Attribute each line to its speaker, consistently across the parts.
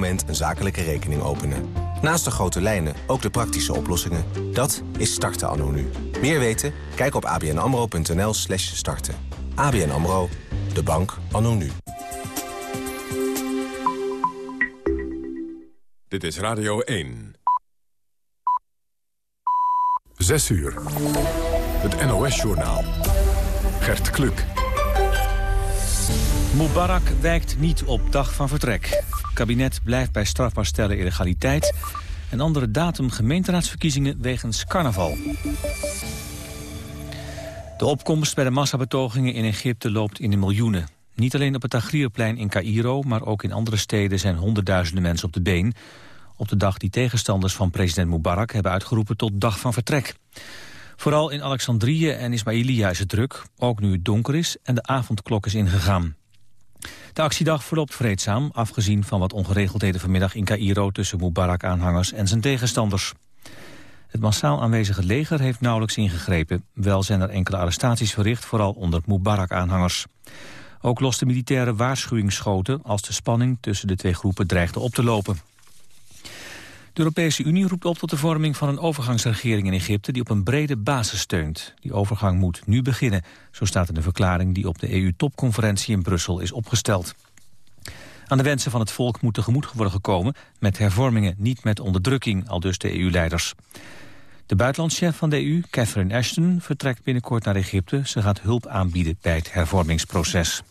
Speaker 1: moment een zakelijke rekening openen. Naast de grote lijnen ook de praktische oplossingen. Dat is starten anno nu. Meer weten? Kijk op abnamro.nl slash starten. ABN AMRO, de bank anno nu.
Speaker 2: Dit is Radio 1. 6 uur. Het NOS-journaal. Gert Kluk.
Speaker 3: Mubarak wijkt niet op dag van vertrek. Het kabinet blijft bij strafbaar stellen illegaliteit... en andere datum gemeenteraadsverkiezingen wegens carnaval. De opkomst bij de massabetogingen in Egypte loopt in de miljoenen. Niet alleen op het Tagrierplein in Cairo, maar ook in andere steden zijn honderdduizenden mensen op de been. Op de dag die tegenstanders van president Mubarak hebben uitgeroepen tot dag van vertrek. Vooral in Alexandrië en Ismailia is het druk, ook nu het donker is en de avondklok is ingegaan. De actiedag verloopt vreedzaam, afgezien van wat ongeregeldheden vanmiddag in Cairo tussen Mubarak-aanhangers en zijn tegenstanders. Het massaal aanwezige leger heeft nauwelijks ingegrepen. Wel zijn er enkele arrestaties verricht, vooral onder Mubarak-aanhangers. Ook loste militaire waarschuwingsschoten als de spanning tussen de twee groepen dreigde op te lopen. De Europese Unie roept op tot de vorming van een overgangsregering in Egypte die op een brede basis steunt. Die overgang moet nu beginnen, zo staat in de verklaring die op de EU-topconferentie in Brussel is opgesteld. Aan de wensen van het volk moet tegemoet worden gekomen met hervormingen, niet met onderdrukking, al dus de EU-leiders. De buitenlandschef van de EU, Catherine Ashton, vertrekt binnenkort naar Egypte. Ze gaat hulp aanbieden bij het hervormingsproces.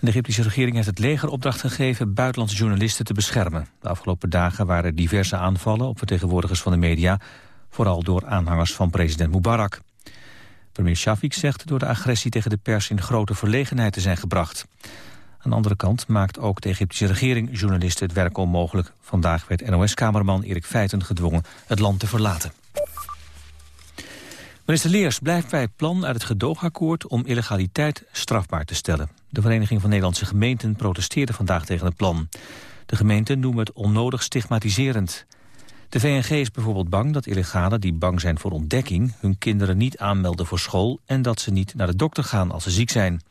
Speaker 3: De Egyptische regering heeft het leger opdracht gegeven buitenlandse journalisten te beschermen. De afgelopen dagen waren diverse aanvallen op vertegenwoordigers van de media, vooral door aanhangers van president Mubarak. Premier Shafik zegt door de agressie tegen de pers in grote verlegenheid te zijn gebracht. Aan de andere kant maakt ook de Egyptische regering journalisten het werk onmogelijk. Vandaag werd NOS-kamerman Erik Feiten gedwongen het land te verlaten. Minister Leers blijft bij het plan uit het gedoogakkoord om illegaliteit strafbaar te stellen. De Vereniging van Nederlandse Gemeenten protesteerde vandaag tegen het plan. De gemeenten noemen het onnodig stigmatiserend. De VNG is bijvoorbeeld bang dat illegalen die bang zijn voor ontdekking... hun kinderen niet aanmelden voor school en dat ze niet naar de dokter gaan als ze ziek zijn.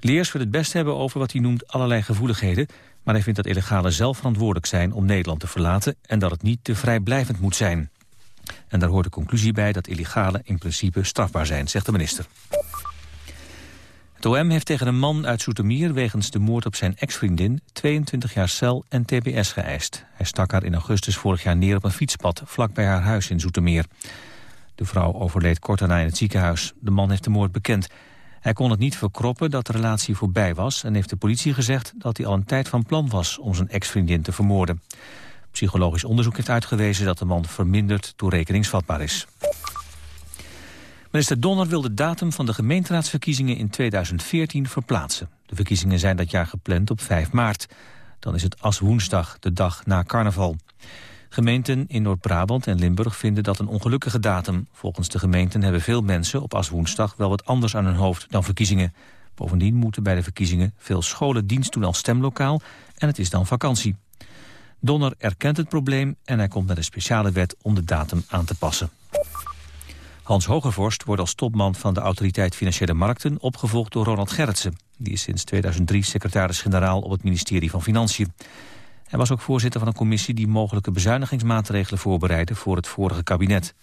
Speaker 3: Leers wil het best hebben over wat hij noemt allerlei gevoeligheden... maar hij vindt dat illegalen zelf verantwoordelijk zijn om Nederland te verlaten... en dat het niet te vrijblijvend moet zijn. En daar hoort de conclusie bij dat illegalen in principe strafbaar zijn, zegt de minister. Het OM heeft tegen een man uit Soetermeer wegens de moord op zijn ex-vriendin 22 jaar cel en tbs geëist. Hij stak haar in augustus vorig jaar neer op een fietspad vlak bij haar huis in Zoetermeer. De vrouw overleed kort daarna in het ziekenhuis. De man heeft de moord bekend. Hij kon het niet verkroppen dat de relatie voorbij was... en heeft de politie gezegd dat hij al een tijd van plan was om zijn ex-vriendin te vermoorden. Psychologisch onderzoek heeft uitgewezen dat de man verminderd toerekeningsvatbaar is. Minister Donner wil de datum van de gemeenteraadsverkiezingen in 2014 verplaatsen. De verkiezingen zijn dat jaar gepland op 5 maart. Dan is het Aswoensdag, de dag na carnaval. Gemeenten in Noord-Brabant en Limburg vinden dat een ongelukkige datum. Volgens de gemeenten hebben veel mensen op Aswoensdag wel wat anders aan hun hoofd dan verkiezingen. Bovendien moeten bij de verkiezingen veel scholen dienst doen als stemlokaal en het is dan vakantie. Donner erkent het probleem en hij komt met een speciale wet om de datum aan te passen. Hans Hogevorst wordt als topman van de Autoriteit Financiële Markten opgevolgd door Ronald Gerritsen. Die is sinds 2003 secretaris-generaal op het ministerie van Financiën. Hij was ook voorzitter van een commissie die mogelijke bezuinigingsmaatregelen voorbereidde voor het vorige kabinet.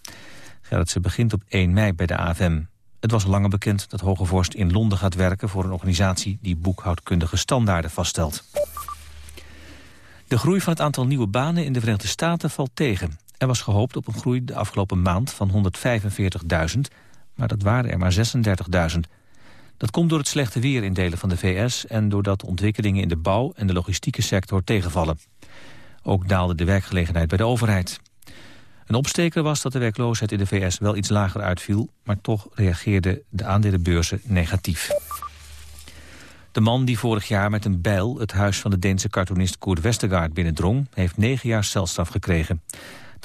Speaker 3: Gerritsen begint op 1 mei bij de AFM. Het was al langer bekend dat Hogevorst in Londen gaat werken voor een organisatie die boekhoudkundige standaarden vaststelt. De groei van het aantal nieuwe banen in de Verenigde Staten valt tegen. Er was gehoopt op een groei de afgelopen maand van 145.000, maar dat waren er maar 36.000. Dat komt door het slechte weer in delen van de VS... en doordat ontwikkelingen in de bouw en de logistieke sector tegenvallen. Ook daalde de werkgelegenheid bij de overheid. Een opsteker was dat de werkloosheid in de VS wel iets lager uitviel... maar toch reageerden de aandelenbeurzen negatief. De man die vorig jaar met een bijl het huis van de Deense cartoonist Koert Westergaard binnendrong... heeft negen jaar celstraf gekregen.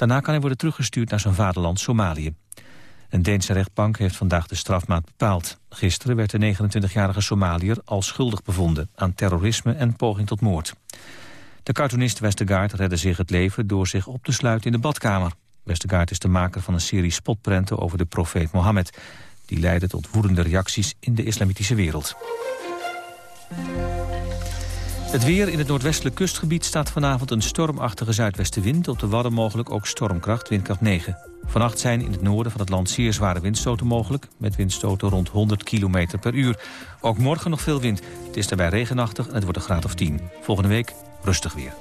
Speaker 3: Daarna kan hij worden teruggestuurd naar zijn vaderland Somalië. Een Deense rechtbank heeft vandaag de strafmaat bepaald. Gisteren werd de 29-jarige Somaliër al schuldig bevonden... aan terrorisme en poging tot moord. De cartoonist Westergaard redde zich het leven door zich op te sluiten in de badkamer. Westergaard is de maker van een serie spotprenten over de profeet Mohammed. Die leidde tot woedende reacties in de islamitische wereld. Het weer in het noordwestelijk kustgebied staat vanavond een stormachtige zuidwestenwind. Op de Wadden mogelijk ook stormkracht, windkracht 9. Vannacht zijn in het noorden van het land zeer zware windstoten mogelijk... met windstoten rond 100 km per uur. Ook morgen nog veel wind. Het is daarbij regenachtig en het wordt een graad of 10. Volgende week rustig weer.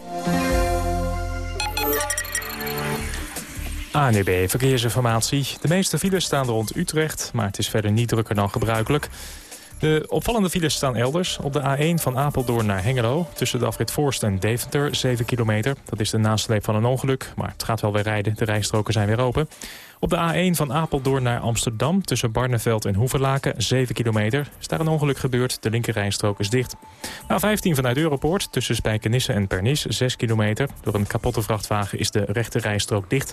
Speaker 4: ANEB Verkeersinformatie. De meeste files staan rond Utrecht, maar het is verder niet drukker dan gebruikelijk. De opvallende files staan elders. Op de A1 van Apeldoorn naar Hengelo. Tussen de afrit Voorst en Deventer, 7 kilometer. Dat is de nasleep van een ongeluk, maar het gaat wel weer rijden. De rijstroken zijn weer open. Op de A1 van Apeldoorn naar Amsterdam tussen Barneveld en Hoeverlaken 7 kilometer. Is daar een ongeluk gebeurd, de linkerrijstrook is dicht. A15 vanuit Europoort tussen Spijkenisse en Pernis 6 kilometer. Door een kapotte vrachtwagen is de rechterrijstrook dicht.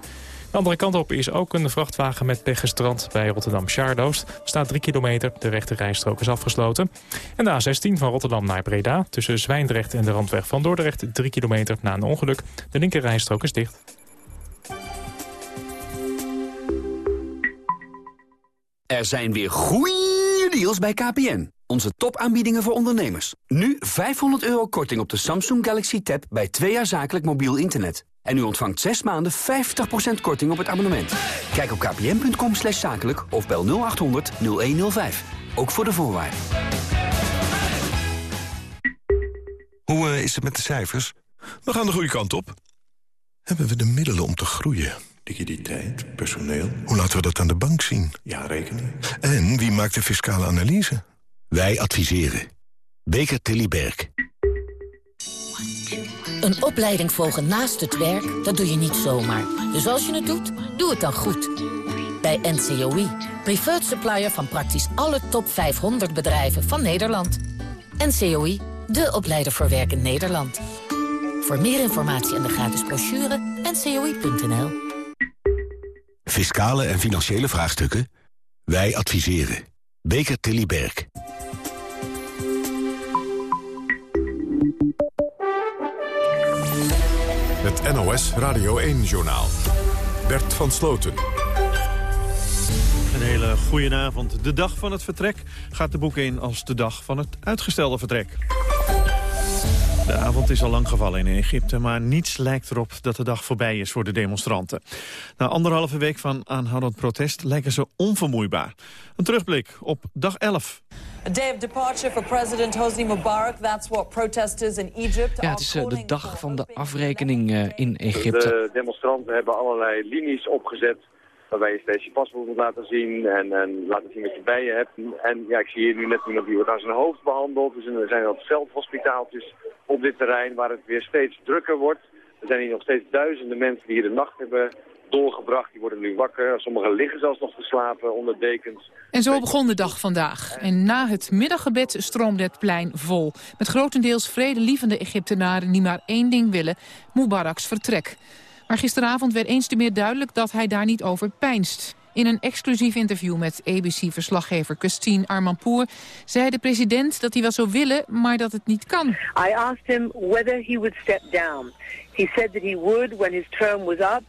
Speaker 4: De andere kant op is ook een vrachtwagen met pech gestrand bij rotterdam Schaardoost. staat 3 kilometer, de rechterrijstrook is afgesloten. En de A16 van Rotterdam naar Breda tussen Zwijndrecht en de randweg van Dordrecht 3 kilometer na een ongeluk. De linkerrijstrook is dicht.
Speaker 5: Er zijn weer goeie deals bij KPN. Onze topaanbiedingen voor ondernemers. Nu 500 euro korting op de Samsung Galaxy Tab bij twee jaar zakelijk mobiel internet. En u ontvangt 6 maanden 50% korting op het abonnement. Kijk op kpn.com slash zakelijk of bel 0800 0105. Ook voor de voorwaarden.
Speaker 6: Hoe eh, is het met de cijfers? We gaan de goede kant op. Hebben we de middelen om te groeien?
Speaker 7: Liquiditeit, personeel.
Speaker 6: Hoe laten we dat aan de bank zien?
Speaker 7: Ja, rekening.
Speaker 6: En wie maakt de fiscale analyse?
Speaker 8: Wij adviseren. Beker Tilly Berg.
Speaker 9: Een opleiding volgen naast het werk, dat doe je niet zomaar. Dus als je het doet, doe het dan goed. Bij NCOI, preferred supplier van praktisch alle top 500 bedrijven van Nederland. NCOI, de opleider voor werk in Nederland. Voor meer informatie en de gratis brochure, ncoi.nl.
Speaker 8: Fiscale en financiële vraagstukken? Wij adviseren. Beker Tilly Berg.
Speaker 2: Het NOS Radio 1-journaal. Bert van Sloten.
Speaker 10: Een hele goede avond. De dag van het vertrek gaat de boek in als de dag van het uitgestelde vertrek. De avond is al lang gevallen in Egypte, maar niets lijkt erop dat de dag voorbij is voor de demonstranten. Na anderhalve week van aanhoudend protest lijken ze onvermoeibaar. Een terugblik op dag 11.
Speaker 11: A day of departure for President Hosni Mubarak. That's what protesters in Egypt
Speaker 12: Ja, het is uh, de dag van de afrekening uh, in Egypte.
Speaker 13: De demonstranten hebben allerlei linies opgezet waarbij je steeds je paspoort moet laten zien en, en laten zien wat je bij je hebt. En ja, ik zie hier nu net iemand die wordt aan zijn hoofd behandeld. Dus er zijn wat veldhospitaaltjes op dit terrein waar het weer steeds drukker wordt. Er zijn hier nog steeds duizenden mensen die hier de nacht hebben doorgebracht. Die worden nu wakker. Sommigen liggen zelfs nog te slapen onder dekens.
Speaker 14: En zo begon de dag vandaag. En na het middaggebed stroomde het plein vol. Met grotendeels vredelievende Egyptenaren die maar één ding willen. Mubaraks vertrek. Maar gisteravond werd eens te meer duidelijk dat hij daar niet over pijnst. In een exclusief interview met ABC-verslaggever Christine Armanpour... zei de president dat hij wel zou willen, maar dat het niet kan.
Speaker 15: I asked him whether he would step down. He said that he would when his term was up...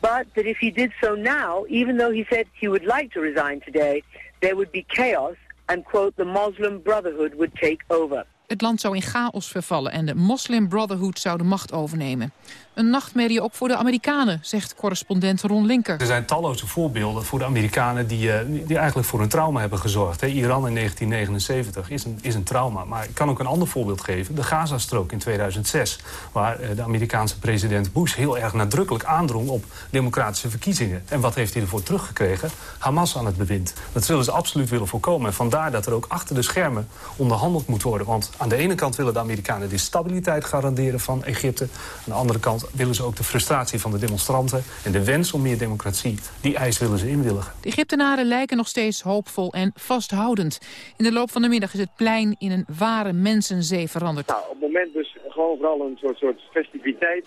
Speaker 15: but that if he did so now, even though he said he would like to resign today... there would be chaos and, quote, the Muslim Brotherhood would take over.
Speaker 14: Het land zou in chaos vervallen en de Muslim Brotherhood zou de macht overnemen. Een nachtmerrie ook voor de Amerikanen, zegt correspondent Ron Linker.
Speaker 16: Er zijn talloze voorbeelden voor de Amerikanen die, eh, die eigenlijk voor een trauma hebben gezorgd. Iran in 1979 is een, is een trauma. Maar ik kan ook een ander voorbeeld geven. De Gazastrook in 2006. Waar eh, de Amerikaanse president Bush heel erg nadrukkelijk aandrong op democratische verkiezingen. En wat heeft hij ervoor teruggekregen? Hamas aan het bewind. Dat zullen ze absoluut willen voorkomen. En vandaar dat er ook achter de schermen onderhandeld moet worden. Want aan de ene kant willen de Amerikanen de stabiliteit garanderen van Egypte. Aan de andere kant willen ze ook de frustratie van de demonstranten... en de wens om meer democratie, die eis willen ze inwilligen.
Speaker 14: De Egyptenaren lijken nog steeds hoopvol en vasthoudend. In de loop van de middag is het plein in een ware mensenzee veranderd.
Speaker 13: Nou, op het moment dus gewoon vooral een soort, soort festiviteit.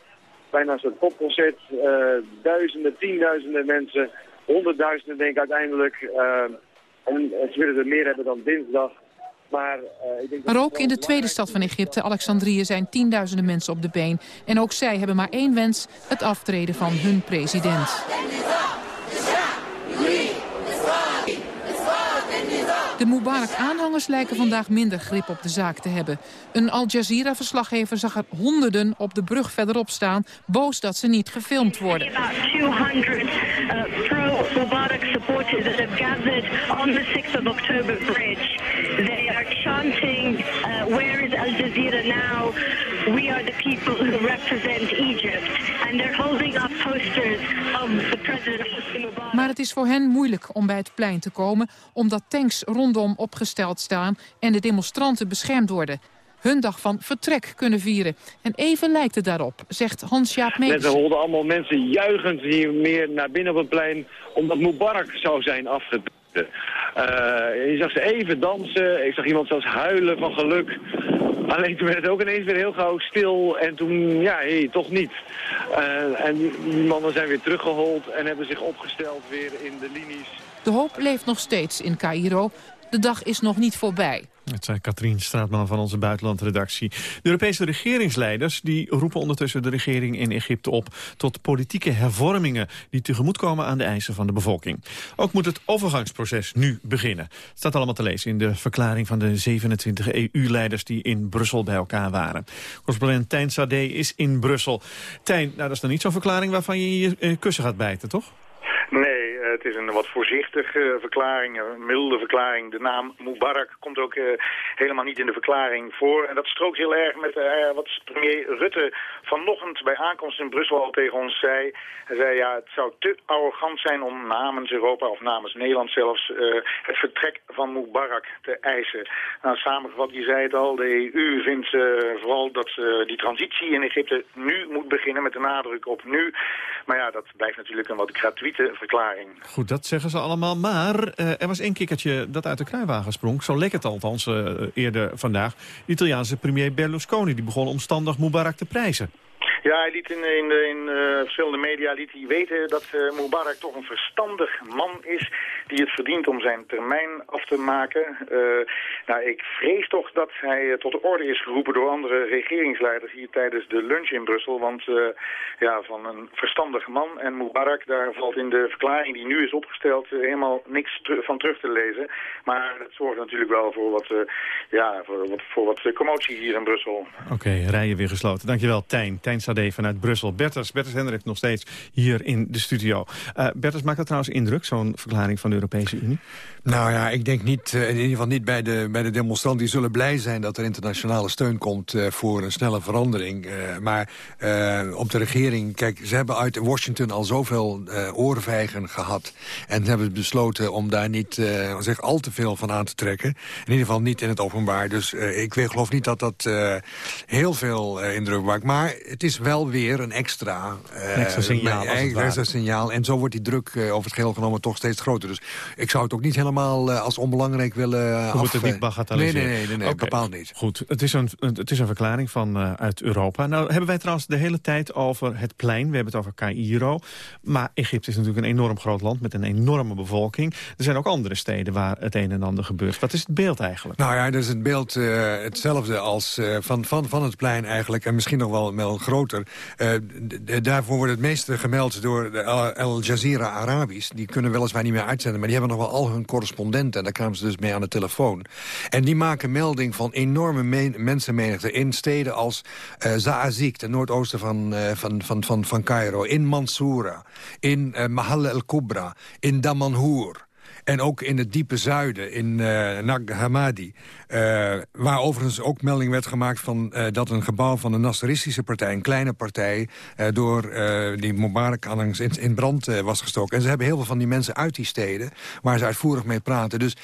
Speaker 13: Bijna een soort popconcert. Uh, duizenden, tienduizenden mensen. Honderdduizenden denk ik uiteindelijk. Uh, en ze willen er meer hebben dan dinsdag. Maar, uh, ik denk
Speaker 14: maar ook in de tweede stad van Egypte, Alexandrië, zijn tienduizenden mensen op de been. En ook zij hebben maar één wens, het aftreden van hun president. De Mubarak-aanhangers lijken vandaag minder grip op de zaak te hebben. Een Al Jazeera-verslaggever zag er honderden op de brug verderop staan... boos dat ze niet gefilmd worden.
Speaker 17: About 200 pro-Mubarak supporters that have gathered on the 6th of October bridge. They are chanting, uh, where is Al Jazeera now? We are the people who represent Egypt. And they're holding up posters of the president Mubarak.
Speaker 14: Maar het is voor hen moeilijk om bij het plein te komen... omdat tanks rondom opgesteld staan en de demonstranten beschermd worden. Hun dag van vertrek kunnen vieren. En even lijkt het daarop, zegt Hans-Jaap Mees.
Speaker 13: Net holden allemaal mensen juichend hier meer naar binnen op het plein... omdat Mubarak zou zijn afgetreden. Uh, je zag ze even dansen. Ik zag iemand zelfs huilen van geluk. Alleen toen werd het ook ineens weer heel gauw stil. En toen, ja, toch niet. Uh, en die mannen zijn weer teruggehold en hebben zich opgesteld weer in de linies.
Speaker 14: De hoop leeft nog steeds in Cairo. De dag is nog niet voorbij.
Speaker 10: Het zei Katrien Straatman van onze buitenlandredactie. De Europese regeringsleiders die roepen ondertussen de regering in Egypte op... tot politieke hervormingen die tegemoetkomen aan de eisen van de bevolking. Ook moet het overgangsproces nu beginnen. Het staat allemaal te lezen in de verklaring van de 27 EU-leiders... die in Brussel bij elkaar waren. Correspondent Tijn Sade is in Brussel. Tijn, nou, dat is dan niet zo'n verklaring waarvan je je eh, kussen gaat bijten, toch?
Speaker 18: Het is een wat voorzichtige verklaring, een milde verklaring. De naam Mubarak komt ook uh, helemaal niet in de verklaring voor. En dat strookt heel erg met uh, wat premier Rutte vanochtend bij aankomst in Brussel al tegen ons zei. Hij zei, ja, het zou te arrogant zijn om namens Europa of namens Nederland zelfs uh, het vertrek van Mubarak te eisen. Nou, samengevat, je zei het al, de EU vindt vooral dat die transitie in Egypte nu moet beginnen met de nadruk op nu. Maar ja, dat blijft natuurlijk een wat gratuite verklaring.
Speaker 10: Goed, dat zeggen ze allemaal. Maar uh, er was één kikkertje dat uit de kruiwagen sprong. Zo leek het althans uh, eerder vandaag. De Italiaanse premier Berlusconi die begon omstandig Mubarak te prijzen.
Speaker 18: Ja, hij liet in, in, uh, verschillende media liet hij weten dat uh, Mubarak toch een verstandig man is... die het verdient om zijn termijn af te maken. Uh, nou, ik vrees toch dat hij tot de orde is geroepen door andere regeringsleiders... hier tijdens de lunch in Brussel. Want ja, van een verstandig man en Mubarak... daar valt in de verklaring die nu is opgesteld helemaal niks van terug te lezen. Maar het zorgt natuurlijk wel voor wat, ja, voor, wat, voor wat commotie hier in Brussel.
Speaker 10: Oké, rijen weer gesloten. Dankjewel, Tijn. Tijn Vanuit Brussel. Berters, Berters Hendrik nog steeds hier in de studio. Uh, Berters, maakt dat trouwens indruk, zo'n verklaring van de Europese Unie?
Speaker 19: Nou ja, ik denk niet, uh, in ieder geval niet bij de, bij de demonstranten. Die zullen blij zijn dat er internationale steun komt uh, voor een snelle verandering. maar op de regering, kijk, ze hebben uit Washington al zoveel oorvijgen gehad. En ze hebben besloten om daar niet zeg, al te veel van aan te trekken. In ieder geval niet in het openbaar. Dus ik weet, geloof niet dat dat heel veel indruk maakt. Maar het is wel weer een extra,
Speaker 10: uh, extra signaal.
Speaker 19: Een extra signaal. En zo wordt die druk uh, over het geheel genomen toch steeds groter. Dus ik zou het ook niet helemaal uh, als onbelangrijk willen af...
Speaker 10: moeten niet bagatelliseren.
Speaker 19: Nee, nee, nee, nee,
Speaker 10: okay.
Speaker 19: bepaald niet.
Speaker 10: Goed, het is een, het is een verklaring van uit Europa. Nou hebben wij trouwens de hele tijd over het plein. We hebben het over Cairo. Maar Egypte is natuurlijk een enorm groot land met een enorme bevolking. Er zijn ook andere steden waar het een en ander gebeurt. Wat is het beeld eigenlijk?
Speaker 19: Nou ja, dat is het beeld hetzelfde als van, van, van het plein eigenlijk. En misschien nog wel, wel groter. Uh, daarvoor wordt het meeste gemeld door de Al Jazeera Arabisch. Die kunnen weliswaar niet meer uitzenden, maar die hebben nog wel al hun correspondenten. En daar kwamen ze dus mee aan de telefoon. En die maken melding van enorme men mensenmenigte in steden als uh, Zaazik, ten noordoosten van, uh, van, van, van, van Cairo. In Mansoura, in uh, Mahal el-Kubra, in Damanhour. En ook in het diepe zuiden, in uh, Nag Hammadi. Uh, waar overigens ook melding werd gemaakt van uh, dat een gebouw van de Nasseristische partij... een kleine partij, door die Mubarak-aanhangers in, in, brand was gestoken. En ze hebben heel veel van die mensen uit die steden... waar ze uitvoerig mee praten. Dus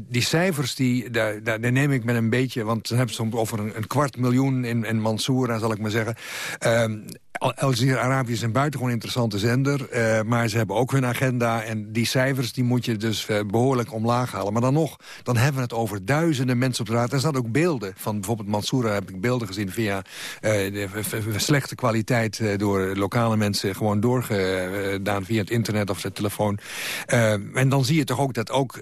Speaker 19: die cijfers, die, daar, daar, neem ik met een beetje... want dan hebben ze het over een, een, kwart miljoen in, in Mansoura, zal ik maar zeggen... Ehm, Al Arabië is een buitengewoon interessante zender... maar ze hebben ook hun agenda en die cijfers die moet je dus behoorlijk omlaag halen. Maar dan nog, dan hebben we het over duizenden mensen op de raad. Er staan ook beelden van bijvoorbeeld Mansoura heb ik beelden gezien via uh, de slechte kwaliteit uh, door lokale mensen gewoon doorgedaan via het internet of de telefoon. Uh, en dan zie je toch ook dat ook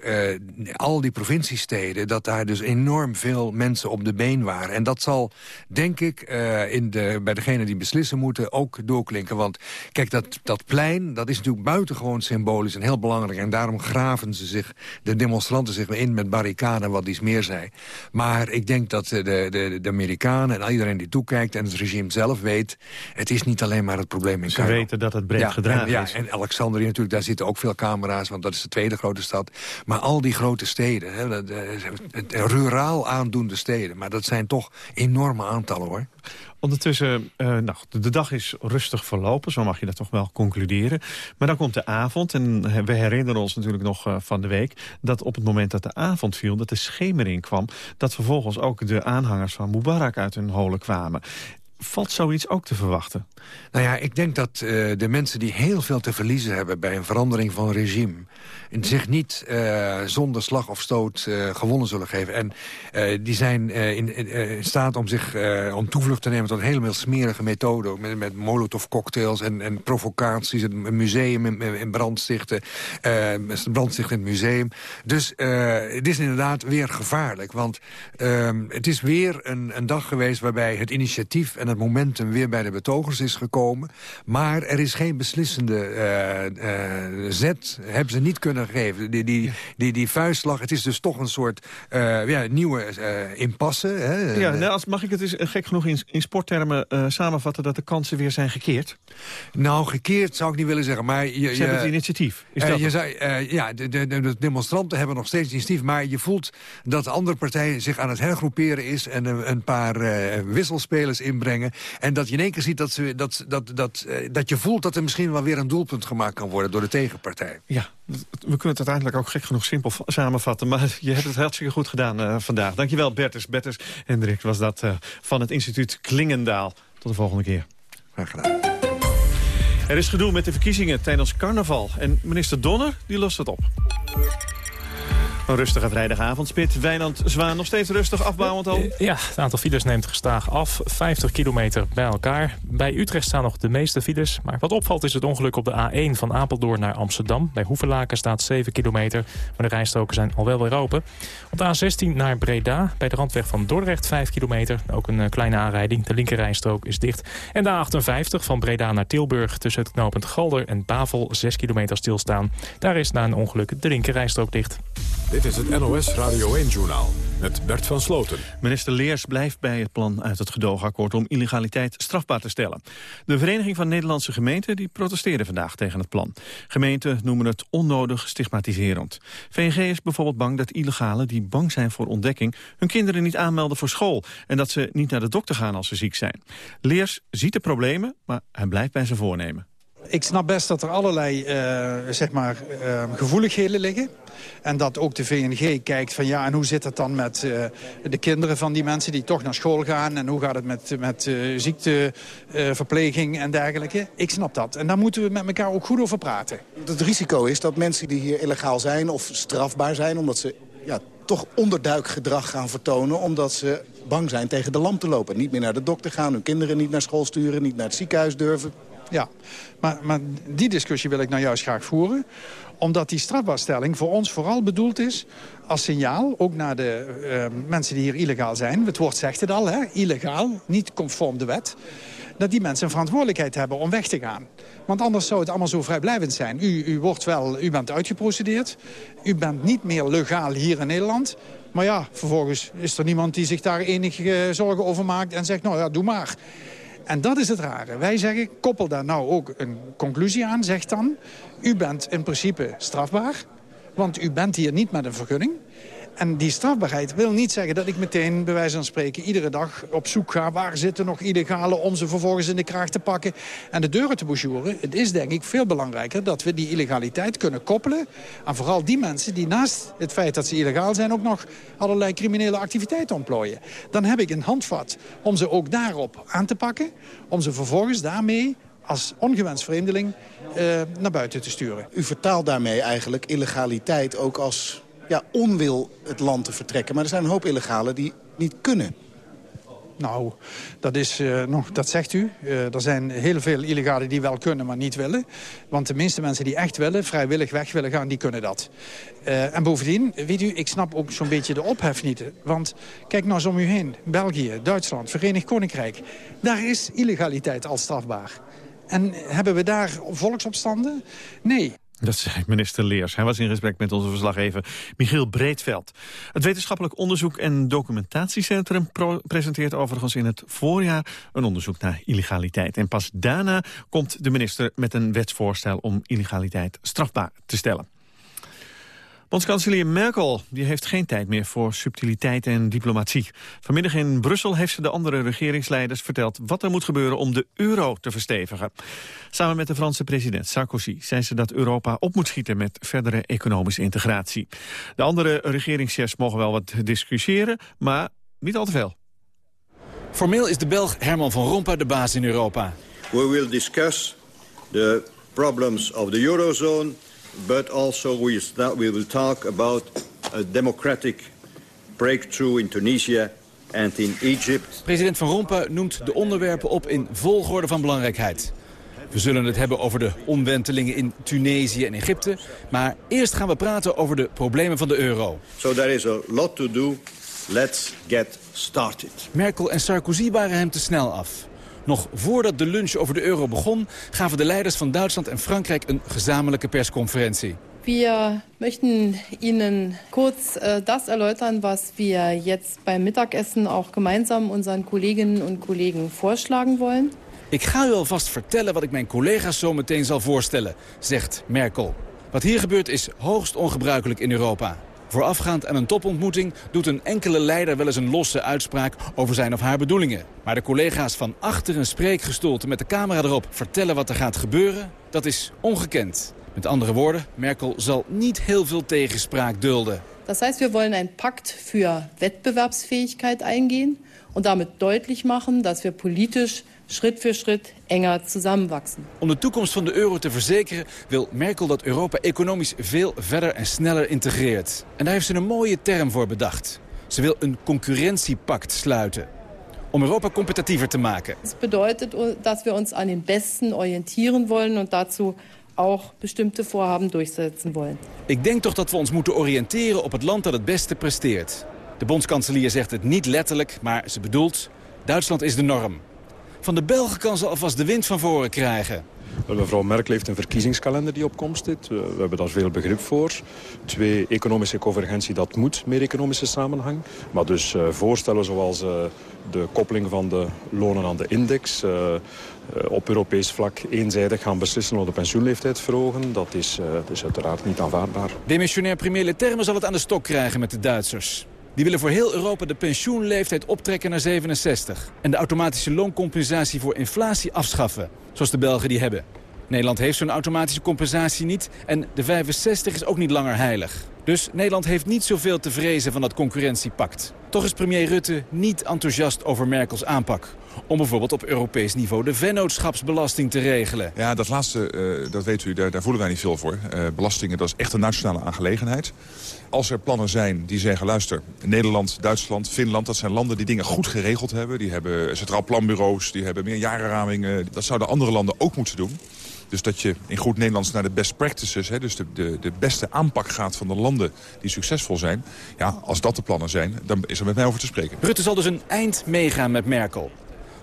Speaker 19: al die provinciesteden, dat daar dus enorm veel mensen op de been waren. En dat zal, denk ik, in de, bij degene die beslissen moeten moeten ook doorklinken. Want kijk, dat, dat plein, dat is natuurlijk buitengewoon symbolisch en heel belangrijk. En daarom graven ze zich, de demonstranten zich in met barricaden, wat iets meer zei. Maar ik denk dat de, de, de Amerikanen en iedereen die toekijkt... en het regime zelf weet, het is niet alleen maar het probleem in
Speaker 10: Ze weten dat het breed gedragen
Speaker 19: ja,
Speaker 10: is.
Speaker 19: En Alexandrië natuurlijk, daar zitten ook veel camera's... want dat is de tweede grote stad. Maar al die grote steden, hè, de, de, de, ruraal aandoende steden... maar dat zijn toch enorme aantallen, hoor.
Speaker 10: Ondertussen, uh, nou, de dag is rustig verlopen, zo mag je dat toch wel concluderen. Maar dan komt de avond en we herinneren ons natuurlijk nog uh, van de week... dat op het moment dat de avond viel, dat de schemering kwam... dat vervolgens ook de aanhangers van Mubarak uit hun holen kwamen. Valt zoiets ook te verwachten?
Speaker 19: Nou ja, ik denk dat uh, de mensen die heel veel te verliezen hebben... bij een verandering van regime... zich niet uh, zonder slag of stoot uh, gewonnen zullen geven. En die zijn in, in, staat om, zich, om toevlucht te nemen tot een helemaal smerige methode... met, met molotov-cocktails en, en provocaties, een museum in, in brandstichten... brandstichten in het museum. Dus het is inderdaad weer gevaarlijk. Want ehm, het is weer een, een dag geweest waarbij het initiatief... en het momentum weer bij de betogers is gekomen. Maar er is geen beslissende uh, uh, zet, hebben ze niet kunnen geven. Die, die, die, die vuistslag, het is dus toch een soort uh, ja, nieuwe impasse. Hè?
Speaker 10: Ja, nou, als, mag ik het eens gek genoeg in, in sporttermen samenvatten... dat de kansen weer zijn gekeerd?
Speaker 19: Nou, gekeerd zou ik niet willen zeggen. Maar je,
Speaker 10: ze hebben het initiatief. Is dat
Speaker 19: je zei, ja, de, de, de, demonstranten hebben nog steeds initiatief... maar je voelt dat de andere partij zich aan het hergroeperen is... en een, een paar wisselspelers inbrengen. En dat je in één keer ziet dat, ze, dat, dat, dat, uh, dat je voelt dat er misschien wel weer een doelpunt gemaakt kan worden door de tegenpartij.
Speaker 10: Ja, we kunnen het uiteindelijk ook gek genoeg simpel samenvatten. Maar je hebt het hartstikke goed gedaan uh, vandaag. Dankjewel Bertus. Bertus Hendrik was dat uh, van het instituut Klingendaal. Tot de volgende keer.
Speaker 19: Graag gedaan.
Speaker 10: Er is gedoe met de verkiezingen tijdens carnaval. En minister Donner die lost het op. Een rustige vrijdagavondspit. Wijnand Zwaan nog steeds rustig afbouwend al?
Speaker 4: Ja, het aantal files neemt gestaag af. 50 kilometer bij elkaar. Bij Utrecht staan nog de meeste files. Maar wat opvalt is het ongeluk op de A1 van Apeldoorn naar Amsterdam. Bij Hoevelaken staat 7 kilometer. Maar de rijstroken zijn al wel weer open. Op de A16 naar Breda. Bij de randweg van Dordrecht 5 kilometer. Ook een kleine aanrijding. De linkerrijstrook is dicht. En de A58 van Breda naar Tilburg. Tussen het knooppunt Galder en Bavel 6 kilometer stilstaan. Daar is na een ongeluk de linkerrijstrook dicht.
Speaker 2: Dit is het NOS Radio 1-journaal met Bert van Sloten.
Speaker 10: Minister Leers blijft bij het plan uit het gedoogakkoord om illegaliteit strafbaar te stellen. De Vereniging van Nederlandse Gemeenten die protesteerde vandaag tegen het plan. Gemeenten noemen het onnodig stigmatiserend. VNG is bijvoorbeeld bang dat illegalen die bang zijn voor ontdekking hun kinderen niet aanmelden voor school en dat ze niet naar de dokter gaan als ze ziek zijn. Leers ziet de problemen, maar hij blijft bij zijn voornemen.
Speaker 20: Ik snap best dat er allerlei uh, zeg maar, uh, gevoeligheden liggen. En dat ook de VNG kijkt van ja, en hoe zit het dan met uh, de kinderen van die mensen die toch naar school gaan? En hoe gaat het met, met ziekteverpleging en dergelijke? Ik snap dat. En daar moeten we met elkaar ook goed over praten.
Speaker 21: Het risico is dat mensen die hier illegaal zijn of strafbaar zijn... omdat ze ja, toch onderduikgedrag gaan vertonen... omdat ze bang zijn tegen de lamp te lopen. Niet meer naar de dokter gaan, hun kinderen niet naar school sturen... niet naar het ziekenhuis durven.
Speaker 20: Ja, maar, maar die discussie wil ik nou juist graag voeren omdat die strafbaarstelling voor ons vooral bedoeld is als signaal, ook naar de uh, mensen die hier illegaal zijn. Het woord zegt het al, hè? illegaal, niet conform de wet. Dat die mensen een verantwoordelijkheid hebben om weg te gaan. Want anders zou het allemaal zo vrijblijvend zijn. U, u, wordt wel, u bent uitgeprocedeerd. U bent niet meer legaal hier in Nederland. Maar ja, vervolgens is er niemand die zich daar enige zorgen over maakt... en zegt, nou ja, doe maar. En dat is het rare. Wij zeggen, koppel daar nou ook een conclusie aan. Zeg dan, u bent in principe strafbaar. Want u bent hier niet met een vergunning. En die strafbaarheid wil niet zeggen dat ik meteen, bij wijze van spreken... iedere dag op zoek ga, waar zitten nog illegale... om ze vervolgens in de kraag te pakken en de deuren te bouchouren. Het is denk ik veel belangrijker dat we die illegaliteit kunnen koppelen... aan vooral die mensen die naast het feit dat ze illegaal zijn... ook nog allerlei criminele activiteiten ontplooien. Dan heb ik een handvat om ze ook daarop aan te pakken... om ze vervolgens daarmee als ongewenst vreemdeling uh, naar buiten te sturen.
Speaker 21: U vertaalt daarmee eigenlijk illegaliteit ook als ja, onwil het land te vertrekken. Maar er zijn een hoop illegalen die niet kunnen.
Speaker 20: Nou, dat, is, uh, nog, dat zegt u. Uh, er zijn heel veel illegalen die wel kunnen, maar niet willen. Want de meeste mensen die echt willen, vrijwillig weg willen gaan, die kunnen dat. Uh, en bovendien, weet u, ik snap ook zo'n beetje de ophef niet. Want kijk nou eens om u heen. België, Duitsland, Verenigd Koninkrijk. Daar is illegaliteit al strafbaar. En hebben we daar volksopstanden? Nee.
Speaker 10: Dat zei minister Leers. Hij was in gesprek met onze verslaggever Michiel Breedveld. Het Wetenschappelijk Onderzoek en Documentatiecentrum presenteert overigens in het voorjaar een onderzoek naar illegaliteit. En pas daarna komt de minister met een wetsvoorstel om illegaliteit strafbaar te stellen. Bondskanselier Merkel die heeft geen tijd meer voor subtiliteit en diplomatie. Vanmiddag in Brussel heeft ze de andere regeringsleiders verteld... wat er moet gebeuren om de euro te verstevigen. Samen met de Franse president Sarkozy zei ze dat Europa op moet schieten... met verdere economische integratie. De andere regeringschefs mogen wel wat discussiëren, maar niet al te veel.
Speaker 22: Formeel is de Belg Herman van Rompuy de baas in Europa.
Speaker 23: We will discuss the problems of the eurozone but also we, start, we will talk about a democratic breakthrough in Tunisia and in Egypt.
Speaker 22: President Van Rompuy noemt de onderwerpen op in volgorde van belangrijkheid. We zullen het hebben over de omwentelingen in Tunesië en Egypte. Maar eerst gaan we praten over de problemen van de euro.
Speaker 23: So there is a lot to do. Let's get started.
Speaker 22: Merkel en Sarkozy waren hem te snel af. Nog voordat de lunch over de euro begon... gaven de leiders van Duitsland en Frankrijk een gezamenlijke persconferentie.
Speaker 24: Wir möchten Ihnen kurz äh, das erläutern, was wir jetzt beim Mittagessen auch gemeinsam unseren Kolleginnen und Kollegen vorschlagen wollen.
Speaker 22: Ik ga u alvast vertellen wat ik mijn collega's zo meteen zal voorstellen, zegt Merkel. Wat hier gebeurt is hoogst ongebruikelijk in Europa. Voorafgaand aan een topontmoeting doet een enkele leider wel eens een losse uitspraak over zijn of haar bedoelingen. Maar de collega's van achter een spreekgestoelte met de camera erop vertellen wat er gaat gebeuren, dat is ongekend. Met andere woorden, Merkel zal niet heel veel tegenspraak dulden.
Speaker 24: Das heißt, wir wollen ein Pakt für Wettbewerbsfähigkeit eingehen und damit deutlich machen, dass wir politisch Schritt für Schritt enger zusammenwachsen.
Speaker 22: Om de toekomst van de euro te verzekeren wil Merkel dat Europa economisch veel verder en sneller integreert. En daar heeft ze een mooie term voor bedacht. Ze wil een concurrentiepact sluiten. Om Europa competitiever te maken.
Speaker 24: Dat betekent dat we ons aan den Besten oriënteren willen en dazu ook bestimmte voorhaben durchsetzen willen.
Speaker 22: Ik denk toch dat we ons moeten oriënteren op het land dat het beste presteert. De bondskanselier zegt het niet letterlijk, maar ze bedoelt... Duitsland is de norm. Van de Belgen kan ze alvast de wind van voren krijgen.
Speaker 25: Mevrouw Merkel heeft een verkiezingskalender die opkomst zit. We hebben daar veel begrip voor. Twee, economische convergentie, dat moet meer economische samenhang. Maar dus uh, voorstellen zoals uh, de koppeling van de lonen aan de index... Uh, op Europees vlak eenzijdig gaan beslissen om de pensioenleeftijd verhogen... dat is, dat is uiteraard niet aanvaardbaar.
Speaker 22: Demissionair premier Leterme zal het aan de stok krijgen met de Duitsers. Die willen voor heel Europa de pensioenleeftijd optrekken naar 67. En de automatische looncompensatie voor inflatie afschaffen. Zoals de Belgen die hebben. Nederland heeft zo'n automatische compensatie niet. En de 65 is ook niet langer heilig. Dus Nederland heeft niet zoveel te vrezen van dat concurrentiepact. Toch is premier Rutte niet enthousiast over Merkels aanpak. Om bijvoorbeeld op Europees niveau de vennootschapsbelasting te regelen.
Speaker 26: Ja, dat laatste, uh, dat weet u, daar, daar, voelen wij niet veel voor. Uh, belastingen, dat is echt een nationale aangelegenheid. Als er plannen zijn die zeggen, luister, Nederland, Duitsland, Finland... dat zijn landen die dingen goed geregeld hebben. Die hebben centraal planbureaus, die hebben meerjarenramingen. Dat zouden andere landen ook moeten doen. Dus dat je in goed Nederlands naar de best practices... Hè, dus de, de, de beste aanpak gaat van de landen die succesvol zijn. Ja, als dat de plannen zijn, dan is er met mij over te spreken.
Speaker 22: Rutte zal dus een eind meegaan met Merkel.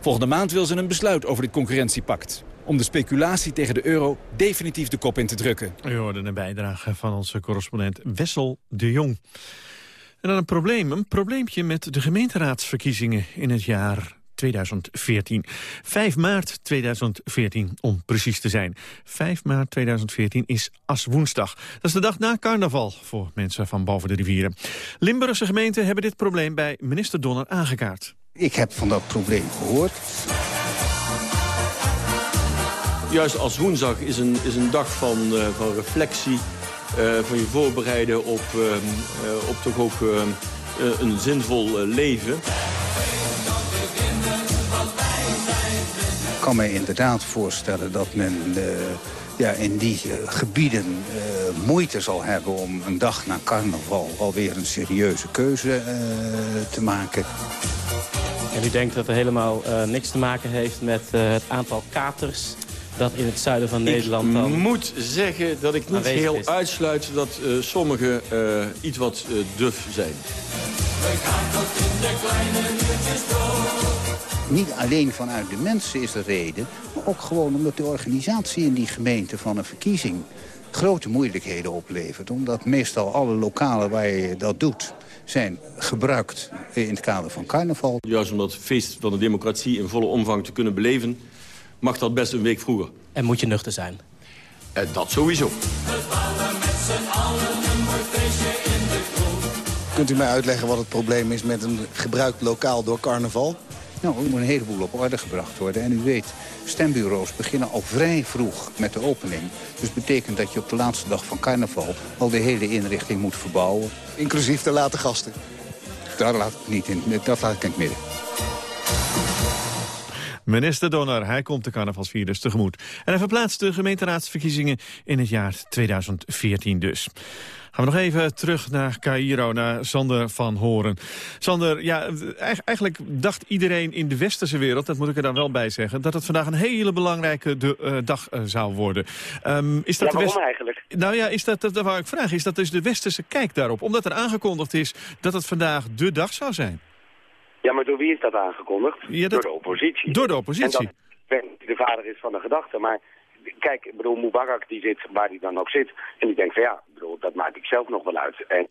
Speaker 22: Volgende maand wil ze een besluit over dit concurrentiepact om de speculatie tegen de euro definitief de kop in te drukken.
Speaker 10: U hoorde een bijdrage van onze correspondent Wessel de Jong. En dan een probleem, een probleempje met de gemeenteraadsverkiezingen in het jaar 2014. 5 maart 2014, om precies te zijn. 5 maart 2014 is Aswoensdag. Dat is de dag na carnaval voor mensen van boven de rivieren. Limburgse gemeenten hebben dit probleem bij minister Donner aangekaart.
Speaker 27: Ik heb van dat probleem gehoord.
Speaker 28: Juist als woensdag is een, is een dag van, uh, van reflectie, uh, van je voorbereiden op, uh, op toch ook een zinvol leven.
Speaker 27: Ik kan mij inderdaad voorstellen dat men ja, in die gebieden moeite zal hebben om een dag na carnaval alweer een serieuze keuze te maken.
Speaker 29: En u denkt dat het helemaal niks te maken heeft met het aantal katers dat in het zuiden van Nederland dan...
Speaker 28: Ik moet zeggen dat ik niet heel uitsluit dat uh, sommigen uh, iets wat uh, duf zijn.
Speaker 27: Niet alleen vanuit de mensen is de reden, maar ook gewoon omdat de organisatie in die gemeente van een verkiezing grote moeilijkheden oplevert. Omdat meestal alle lokalen waar je dat doet zijn gebruikt in het kader van carnaval.
Speaker 28: Juist om dat feest van de democratie in volle omvang te kunnen beleven mag dat best een week vroeger.
Speaker 29: En moet je nuchter zijn?
Speaker 28: En eh, dat sowieso.
Speaker 21: Kunt u mij uitleggen wat het probleem is met een gebruikt lokaal door carnaval?
Speaker 27: Nou, er moet een heleboel op orde gebracht worden. En u weet, stembureaus beginnen al vrij vroeg met de opening. Dus betekent dat je op de laatste dag van carnaval al de hele inrichting moet verbouwen.
Speaker 21: Inclusief de late gasten?
Speaker 27: Daar laat ik niet in, dat laat ik in het midden.
Speaker 10: Minister Donner, hij komt de carnavalsvirus tegemoet. En hij verplaatst de gemeenteraadsverkiezingen in het jaar 2014 dus. Gaan we nog even terug naar Cairo, naar Sander van Horen. Sander, ja, eigenlijk dacht iedereen in de westerse wereld, dat moet ik er dan wel bij zeggen, dat het vandaag een hele belangrijke de, uh, dag uh, zou worden. Um, is dat
Speaker 30: ja, waarom eigenlijk?
Speaker 10: Nou ja, is dat, dat, dat wou ik vragen, is dat dus de westerse kijk daarop? Omdat er aangekondigd is dat het vandaag de dag zou zijn.
Speaker 30: Ja, maar door wie is dat aangekondigd? Door de oppositie.
Speaker 10: Door de oppositie?
Speaker 30: En dat de vader is van de gedachte. Maar kijk, ik bedoel, Mubarak die zit waar hij dan ook zit. En die denkt van ja, bedoel, dat maak ik zelf nog wel uit. En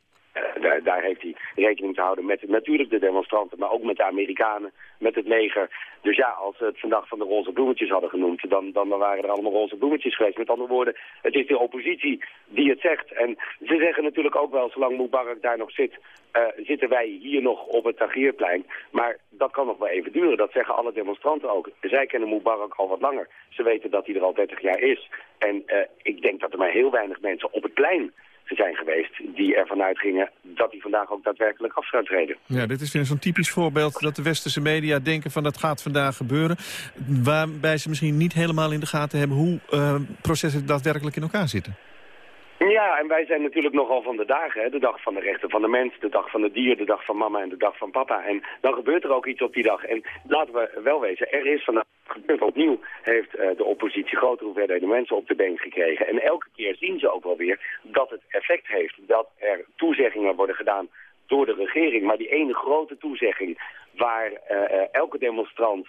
Speaker 30: daar, daar, heeft hij rekening te houden met natuurlijk de demonstranten, maar ook met de Amerikanen, met het leger. Dus ja, als ze het vandaag van de roze bloemetjes hadden genoemd, dan, dan waren er allemaal roze bloemetjes geweest. Met andere woorden, het is de oppositie die het zegt. En ze zeggen natuurlijk ook wel, zolang Mubarak daar nog zit, uh, zitten wij hier nog op het Tahrirplein. Maar dat kan nog wel even duren, dat zeggen alle demonstranten ook. Zij kennen Mubarak al wat langer. Ze weten dat hij er al 30 jaar is. En uh, ik denk dat er maar heel weinig mensen op het plein zijn geweest die ervan uitgingen dat hij vandaag ook daadwerkelijk af zou treden.
Speaker 10: Ja, dit is weer zo'n typisch voorbeeld dat de westerse media denken van dat gaat vandaag gebeuren. Waarbij ze misschien niet helemaal in de gaten hebben hoe uh, processen daadwerkelijk in elkaar zitten.
Speaker 30: Ja, en wij zijn natuurlijk nogal van de dagen. Hè? De dag van de rechten van de mens, de dag van het dier, de dag van mama en de dag van papa. En dan gebeurt er ook iets op die dag. En laten we wel wezen, er is vandaag opnieuw. Heeft uh, de oppositie grote hoeveelheden mensen op de been gekregen. En elke keer zien ze ook wel weer dat het effect heeft. Dat er toezeggingen worden gedaan door de regering. Maar die ene grote toezegging waar uh, elke demonstrant...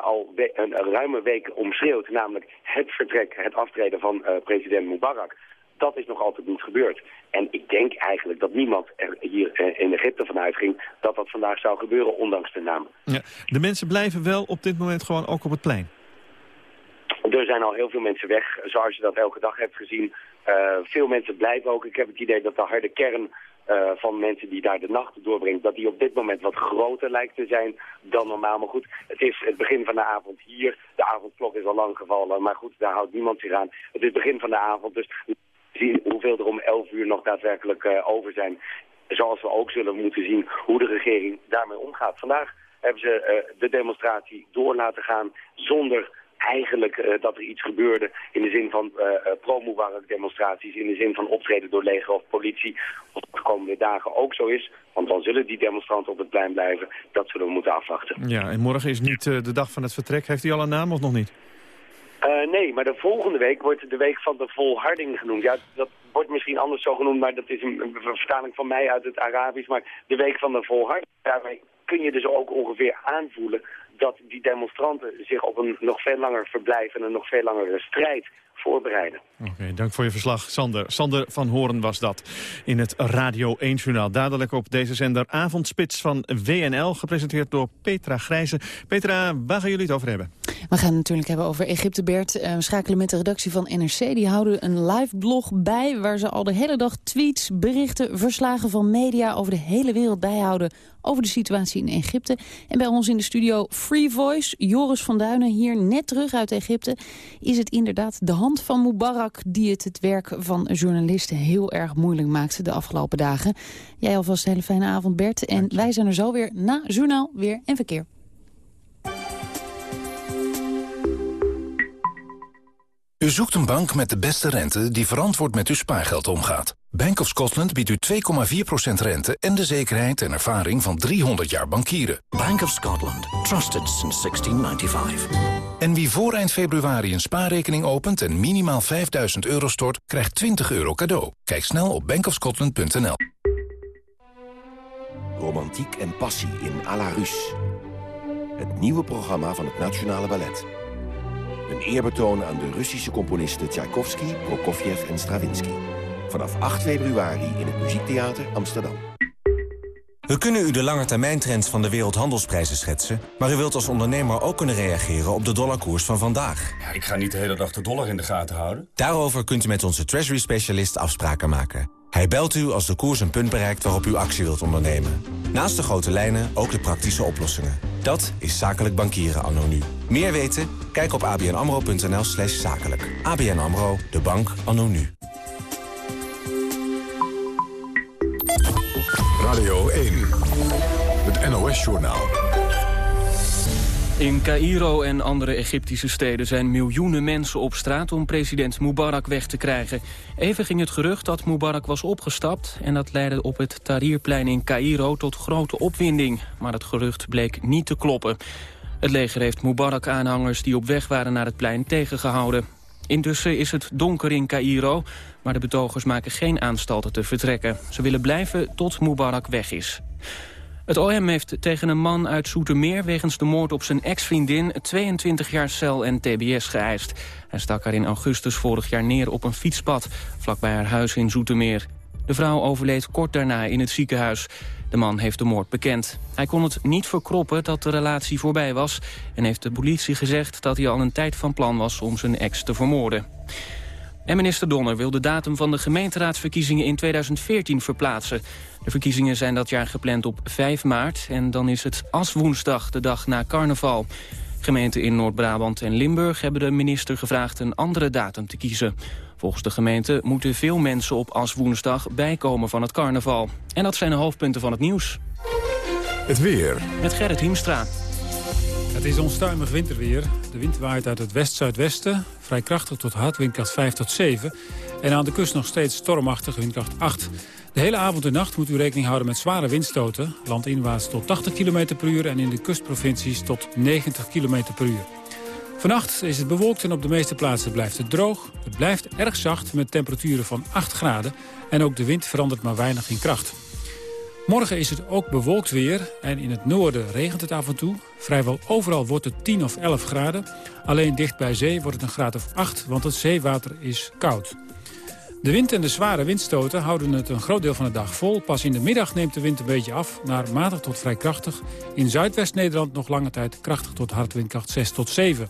Speaker 30: Al een, ruime week omschreeuwt, namelijk het vertrek, het aftreden van president Mubarak dat is nog altijd niet gebeurd. En ik denk eigenlijk dat niemand er hier eh, in Egypte vanuit ging dat dat vandaag zou gebeuren, ondanks de naam.
Speaker 10: Ja, de mensen blijven wel op dit moment gewoon ook op het plein?
Speaker 30: Er zijn al heel veel mensen weg, zoals je dat elke dag hebt gezien. Uh, veel mensen blijven ook. Ik heb het idee dat de harde kern uh, van mensen die daar de nacht doorbrengt, dat die op dit moment wat groter lijkt te zijn dan normaal. Maar goed, het is het begin van de avond hier. De avondklok is al lang gevallen, maar goed, daar houdt niemand zich aan. Het is het begin van de avond, dus zien hoeveel er om 11 uur nog daadwerkelijk uh, over zijn. Zoals we ook zullen moeten zien hoe de regering daarmee omgaat. Vandaag hebben ze uh, de demonstratie door laten gaan zonder eigenlijk uh, dat er iets gebeurde in de zin van uh, pro-Mubarak demonstraties, in de zin van optreden door leger of politie. Of de komende dagen ook zo is, want dan zullen die demonstranten op het plein blijven. Dat zullen we moeten afwachten.
Speaker 10: Ja, en morgen is niet de dag van het vertrek. Heeft hij al een naam of nog niet?
Speaker 30: Uh, nee, maar de volgende week wordt de week van de volharding genoemd. Ja, dat wordt misschien anders zo genoemd, maar dat is een, een vertaling van mij uit het Arabisch. Maar de week van de volharding, daarmee kun je dus ook ongeveer aanvoelen dat die demonstranten zich op een nog veel langer verblijf en een nog veel langere strijd voorbereiden.
Speaker 10: Oké, dank voor je verslag, Sander. Sander van Horen was dat in het Radio 1-journaal. Dadelijk op deze zender Avondspits van WNL, gepresenteerd door Petra Grijze. Petra, waar gaan jullie het over hebben?
Speaker 31: We gaan het natuurlijk hebben over Egypte, Bert. Uh, we schakelen met de redactie van NRC. Die houden een live blog bij waar ze al de hele dag tweets, berichten, verslagen van media over de hele wereld bijhouden over de situatie in Egypte. En bij ons in de studio Free Voice, Joris van Duinen, hier net terug uit Egypte. Is het inderdaad de hand van Mubarak die het het werk van journalisten heel erg moeilijk maakte de afgelopen dagen. Jij alvast een hele fijne avond Bert. En wij zijn er zo weer na Journaal Weer en Verkeer.
Speaker 32: U zoekt een bank met de beste rente die verantwoord met uw spaargeld omgaat. Bank of Scotland biedt u 2,4% rente en de zekerheid en ervaring van 300 jaar bankieren.
Speaker 33: Bank of Scotland. Trusted since 1695.
Speaker 32: En wie voor eind februari een spaarrekening opent en minimaal 5000 euro stort, krijgt 20 euro cadeau. Kijk snel op bankofscotland.nl.
Speaker 34: Romantiek en passie in à la Russe. Het nieuwe programma van het Nationale Ballet. Een eerbetoon aan de Russische componisten Tchaikovsky, Prokofjev en Stravinsky. Vanaf 8 februari in het Muziektheater Amsterdam.
Speaker 35: We kunnen u de langetermijntrends van de wereldhandelsprijzen schetsen... maar u wilt als ondernemer ook kunnen reageren op de dollarkoers van vandaag.
Speaker 36: Ja, ik ga niet de hele dag de dollar in de gaten houden.
Speaker 35: Daarover kunt u met onze treasury-specialist afspraken maken. Hij belt u als de koers een punt bereikt waarop u actie wilt ondernemen. Naast de grote lijnen ook de praktische oplossingen. Dat is Zakelijk Bankieren anno nu. Meer weten? Kijk op abnamro.nl slash zakelijk. ABN AMRO, de bank anno nu.
Speaker 2: Radio 1, het NOS-journaal.
Speaker 37: In Cairo en andere Egyptische steden zijn miljoenen mensen op straat om president Mubarak weg te krijgen. Even ging het gerucht dat Mubarak was opgestapt en dat leidde op het Tahrirplein in Cairo tot grote opwinding. Maar het gerucht bleek niet te kloppen. Het leger heeft Mubarak-aanhangers die op weg waren naar het plein tegengehouden. Intussen is het donker in Cairo, maar de betogers maken geen aanstalten te vertrekken. Ze willen blijven tot Mubarak weg is. Het OM heeft tegen een man uit Soetermeer... wegens de moord op zijn ex-vriendin 22 jaar cel en tbs geëist. Hij stak haar in augustus vorig jaar neer op een fietspad... vlakbij haar huis in Zoetermeer. De vrouw overleed kort daarna in het ziekenhuis. De man heeft de moord bekend. Hij kon het niet verkroppen dat de relatie voorbij was... en heeft de politie gezegd dat hij al een tijd van plan was om zijn ex te vermoorden. En minister Donner wil de datum van de gemeenteraadsverkiezingen in 2014 verplaatsen. De verkiezingen zijn dat jaar gepland op 5 maart en dan is het Aswoensdag, de dag na carnaval. Gemeenten in Noord-Brabant en Limburg hebben de minister gevraagd een andere datum te kiezen. Volgens de gemeente moeten veel mensen op Aswoensdag bijkomen van het carnaval. En dat zijn de hoofdpunten van het nieuws.
Speaker 2: Het weer.
Speaker 37: Met Gerrit Hiemstra.
Speaker 38: Het is onstuimig winterweer. De wind waait uit het west-zuidwesten. Vrij krachtig tot hard, windkracht 5 tot 7. En aan de kust nog steeds stormachtig, windkracht 8. De hele avond en nacht moet u rekening houden met zware windstoten. Landinwaarts tot 80 km per uur en in de kustprovincies tot 90 km per uur. Vannacht is het bewolkt en op de meeste plaatsen blijft het droog. Het blijft erg zacht met temperaturen van 8 graden. En ook de wind verandert maar weinig in kracht. Morgen is het ook bewolkt weer en in het noorden regent het af en toe. Vrijwel overal wordt het 10 of 11 graden. Alleen dicht bij zee wordt het een graad of 8, want het zeewater is koud. De wind en de zware windstoten houden het een groot deel van de dag vol. Pas in de middag neemt de wind een beetje af, naar matig tot vrij krachtig. In Zuidwest-Nederland nog lange tijd krachtig tot hardwindkracht 6 tot 7.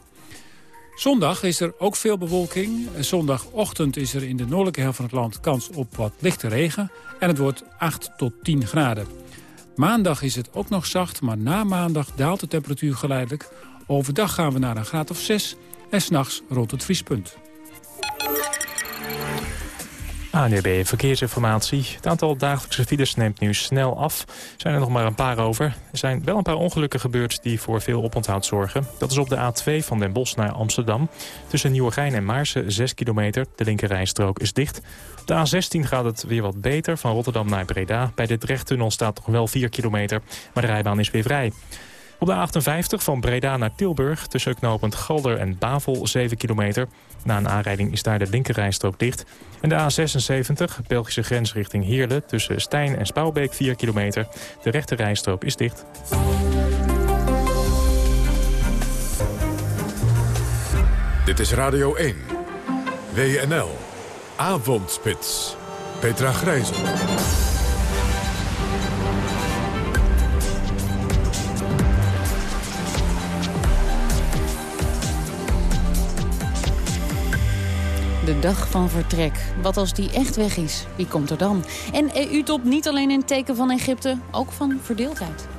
Speaker 38: Zondag is er ook veel bewolking. Zondagochtend is er in de noordelijke helft van het land kans op wat lichte regen. En het wordt 8 tot 10 graden. Maandag is het ook nog zacht, maar na maandag daalt de temperatuur geleidelijk. Overdag gaan we naar een graad of 6 en s'nachts rond het vriespunt.
Speaker 4: ANUB Verkeersinformatie. Het aantal dagelijkse files neemt nu snel af. Er zijn er nog maar een paar over. Er zijn wel een paar ongelukken gebeurd die voor veel oponthoud zorgen. Dat is op de A2 van Den Bosch naar Amsterdam. Tussen Nieuwegein en Maarsen 6 kilometer. De linkerrijstrook is dicht. Op de A16 gaat het weer wat beter. Van Rotterdam naar Breda. Bij de Drechttunnel staat nog wel 4 kilometer. Maar de rijbaan is weer vrij. Op de A58 van Breda naar Tilburg tussen knooppunt Galder en Bavel 7 kilometer. Na een aanrijding is daar de linkerrijstrook dicht. En de A76, Belgische grens richting Heerlen tussen Stijn en Spouwbeek 4 kilometer. De rechterrijstrook is dicht.
Speaker 2: Dit is Radio 1. WNL. Avondspits. Petra Grijzel.
Speaker 31: De dag van vertrek. Wat als die echt weg is? Wie komt er dan? En EU-top niet alleen in teken van Egypte, ook van verdeeldheid.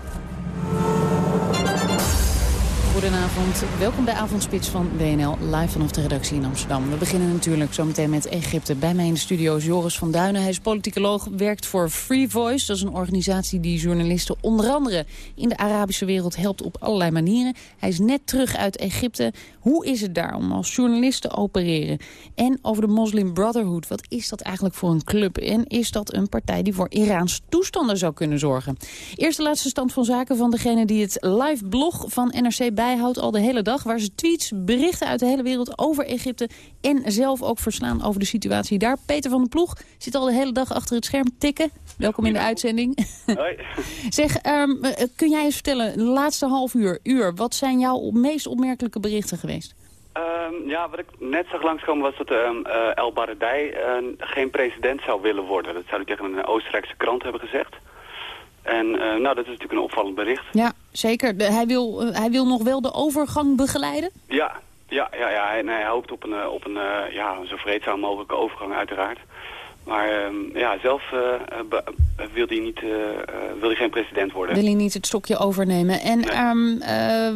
Speaker 31: Goedenavond, welkom bij Avondspits van WNL, live vanaf de redactie in Amsterdam. We beginnen natuurlijk zometeen met Egypte. Bij mij in de studio is Joris van Duinen. Hij is politicoloog, werkt voor Free Voice. Dat is een organisatie die journalisten onder andere in de Arabische wereld helpt op allerlei manieren. Hij is net terug uit Egypte. Hoe is het daar om als journalist te opereren? En over de Muslim Brotherhood, wat is dat eigenlijk voor een club? En is dat een partij die voor Iraans toestanden zou kunnen zorgen? Eerst de laatste stand van zaken van degene die het live blog van NRC bijhoudt al de hele dag. Waar ze tweets, berichten uit de hele wereld over Egypte en zelf ook verslaan over de situatie daar. Peter van den Ploeg zit al de hele dag achter het scherm tikken. Welkom in de uitzending.
Speaker 39: Hoi.
Speaker 31: zeg, ehm, kun jij eens vertellen, de laatste half uur, uur, wat zijn jouw meest opmerkelijke berichten geweest?
Speaker 39: Um, ja, wat ik net zag langskomen was dat um, uh, El Baradei uh, geen president zou willen worden. Dat zou hij tegen een Oostenrijkse krant hebben gezegd. En uh, nou, dat is natuurlijk een opvallend bericht.
Speaker 31: Ja, zeker. De, hij, wil, hij wil nog wel de overgang begeleiden?
Speaker 39: Ja, ja, ja, ja. En hij hoopt op een, op een ja, zo vreedzaam mogelijke overgang uiteraard. Maar uh, ja, zelf uh, wil, hij niet, uh, wil hij geen president worden.
Speaker 31: Wil hij niet het stokje overnemen. En nee. um,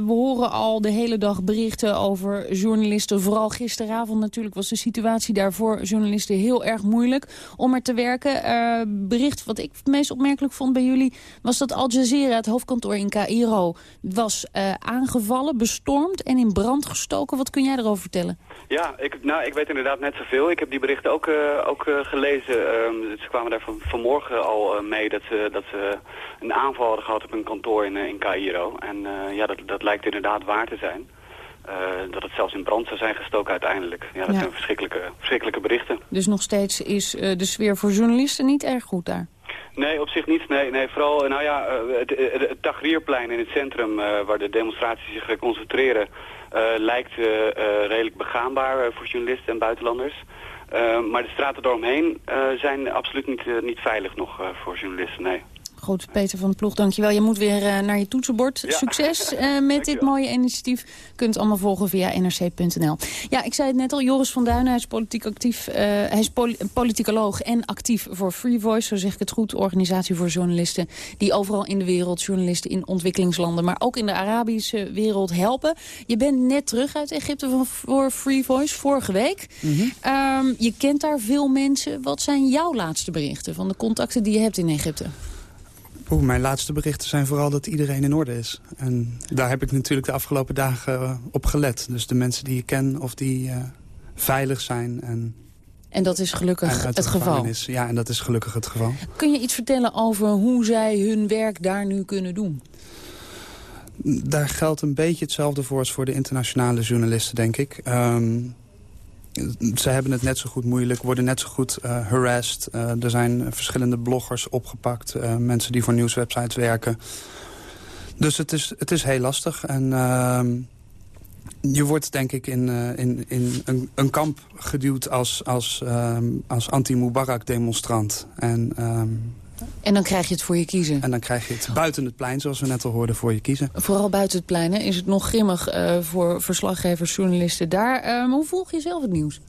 Speaker 31: we horen al de hele dag berichten over journalisten. Vooral gisteravond natuurlijk was de situatie daar voor journalisten heel erg moeilijk om er te werken. bericht wat ik het meest opmerkelijk vond bij jullie was dat Al Jazeera, het hoofdkantoor in Cairo, was aangevallen, bestormd en in brand gestoken. Wat kun jij erover vertellen?
Speaker 39: Ja, ik, nou, ik weet inderdaad net zoveel. Ik heb die berichten ook, ook gelezen. Um, ze kwamen daar van, vanmorgen al uh, mee dat ze, dat ze een aanval hadden gehad op een kantoor in, in Cairo. En uh, ja, dat, dat lijkt inderdaad waar te zijn. Uh, dat het zelfs in brand zou zijn gestoken uiteindelijk. Ja, dat ja. zijn verschrikkelijke, verschrikkelijke berichten.
Speaker 31: Dus nog steeds is de sfeer voor journalisten niet erg goed daar?
Speaker 39: Nee, op zich niet. Nee, nee vooral nou ja, het, het, het Tahrirplein in het centrum waar de demonstraties zich concentreren... lijkt redelijk begaanbaar voor journalisten en buitenlanders. Uh, maar de straten eromheen uh, zijn absoluut niet, uh, niet veilig nog voor journalisten, nee.
Speaker 31: Goed, Peter van de Ploeg, dankjewel. Je moet weer naar je toetsenbord. Ja. Succes met dit mooie initiatief. Kunt het allemaal volgen via nrc.nl. Ja, ik zei het net al, Joris van Duinen, hij is, politiek actief, hij is pol politicoloog en actief voor Free Voice, zo zeg ik het goed, organisatie voor journalisten die overal in de wereld, journalisten in ontwikkelingslanden, maar ook in de Arabische wereld helpen. Je bent net terug uit Egypte van, voor Free Voice, vorige week. Mm -hmm. um, je kent daar veel mensen. Wat zijn jouw laatste berichten van de contacten die je hebt in Egypte?
Speaker 40: Oeh, mijn laatste berichten zijn vooral dat iedereen in orde is. En daar heb ik natuurlijk de afgelopen dagen uh, op gelet. Dus de mensen die ik ken of die uh, veilig zijn. En,
Speaker 31: en dat is gelukkig het geval?
Speaker 40: Is. Ja, en dat is gelukkig het geval.
Speaker 31: Kun je iets vertellen over hoe zij hun werk daar nu kunnen doen?
Speaker 40: Daar geldt een beetje hetzelfde voor als voor de internationale journalisten, denk ik. Um, ze hebben het net zo goed moeilijk, worden net zo goed uh, harassed. Uh, er zijn verschillende bloggers opgepakt, uh, mensen die voor nieuwswebsites werken. Dus het is, het is heel lastig. En ehm, je wordt denk ik in, in, in een, een, kamp geduwd als, als, ehm, als anti-Mubarak-demonstrant. En um,
Speaker 31: en dan krijg je het voor je kiezen.
Speaker 40: En dan krijg je het buiten het plein, zoals we net al hoorden, voor je kiezen.
Speaker 31: Vooral buiten het plein, hè? is het nog grimmig uh, voor verslaggevers, journalisten daar. Uh, hoe volg je zelf het nieuws?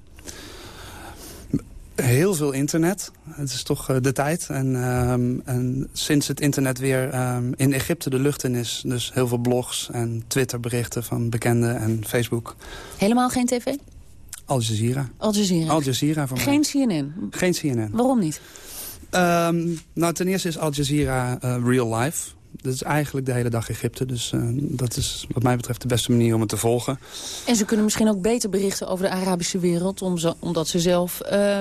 Speaker 40: Heel veel internet. Het is toch uh, de tijd. En, um, en, sinds het internet weer um, in Egypte de lucht in is... dus heel veel blogs en Twitterberichten van bekenden en Facebook.
Speaker 31: Helemaal geen tv?
Speaker 40: Al Jazeera.
Speaker 31: Al Jazeera.
Speaker 40: Al Jazeera voor
Speaker 31: Geen
Speaker 40: mij.
Speaker 31: CNN?
Speaker 40: Geen CNN.
Speaker 31: Waarom niet?
Speaker 40: Um, nou, ten eerste is Al Jazeera uh, real life. Dat is eigenlijk de hele dag Egypte. Dus uh, dat is wat mij betreft de beste manier om het te volgen.
Speaker 31: En ze kunnen misschien ook beter berichten over de Arabische wereld... Om ze, omdat ze zelf uh,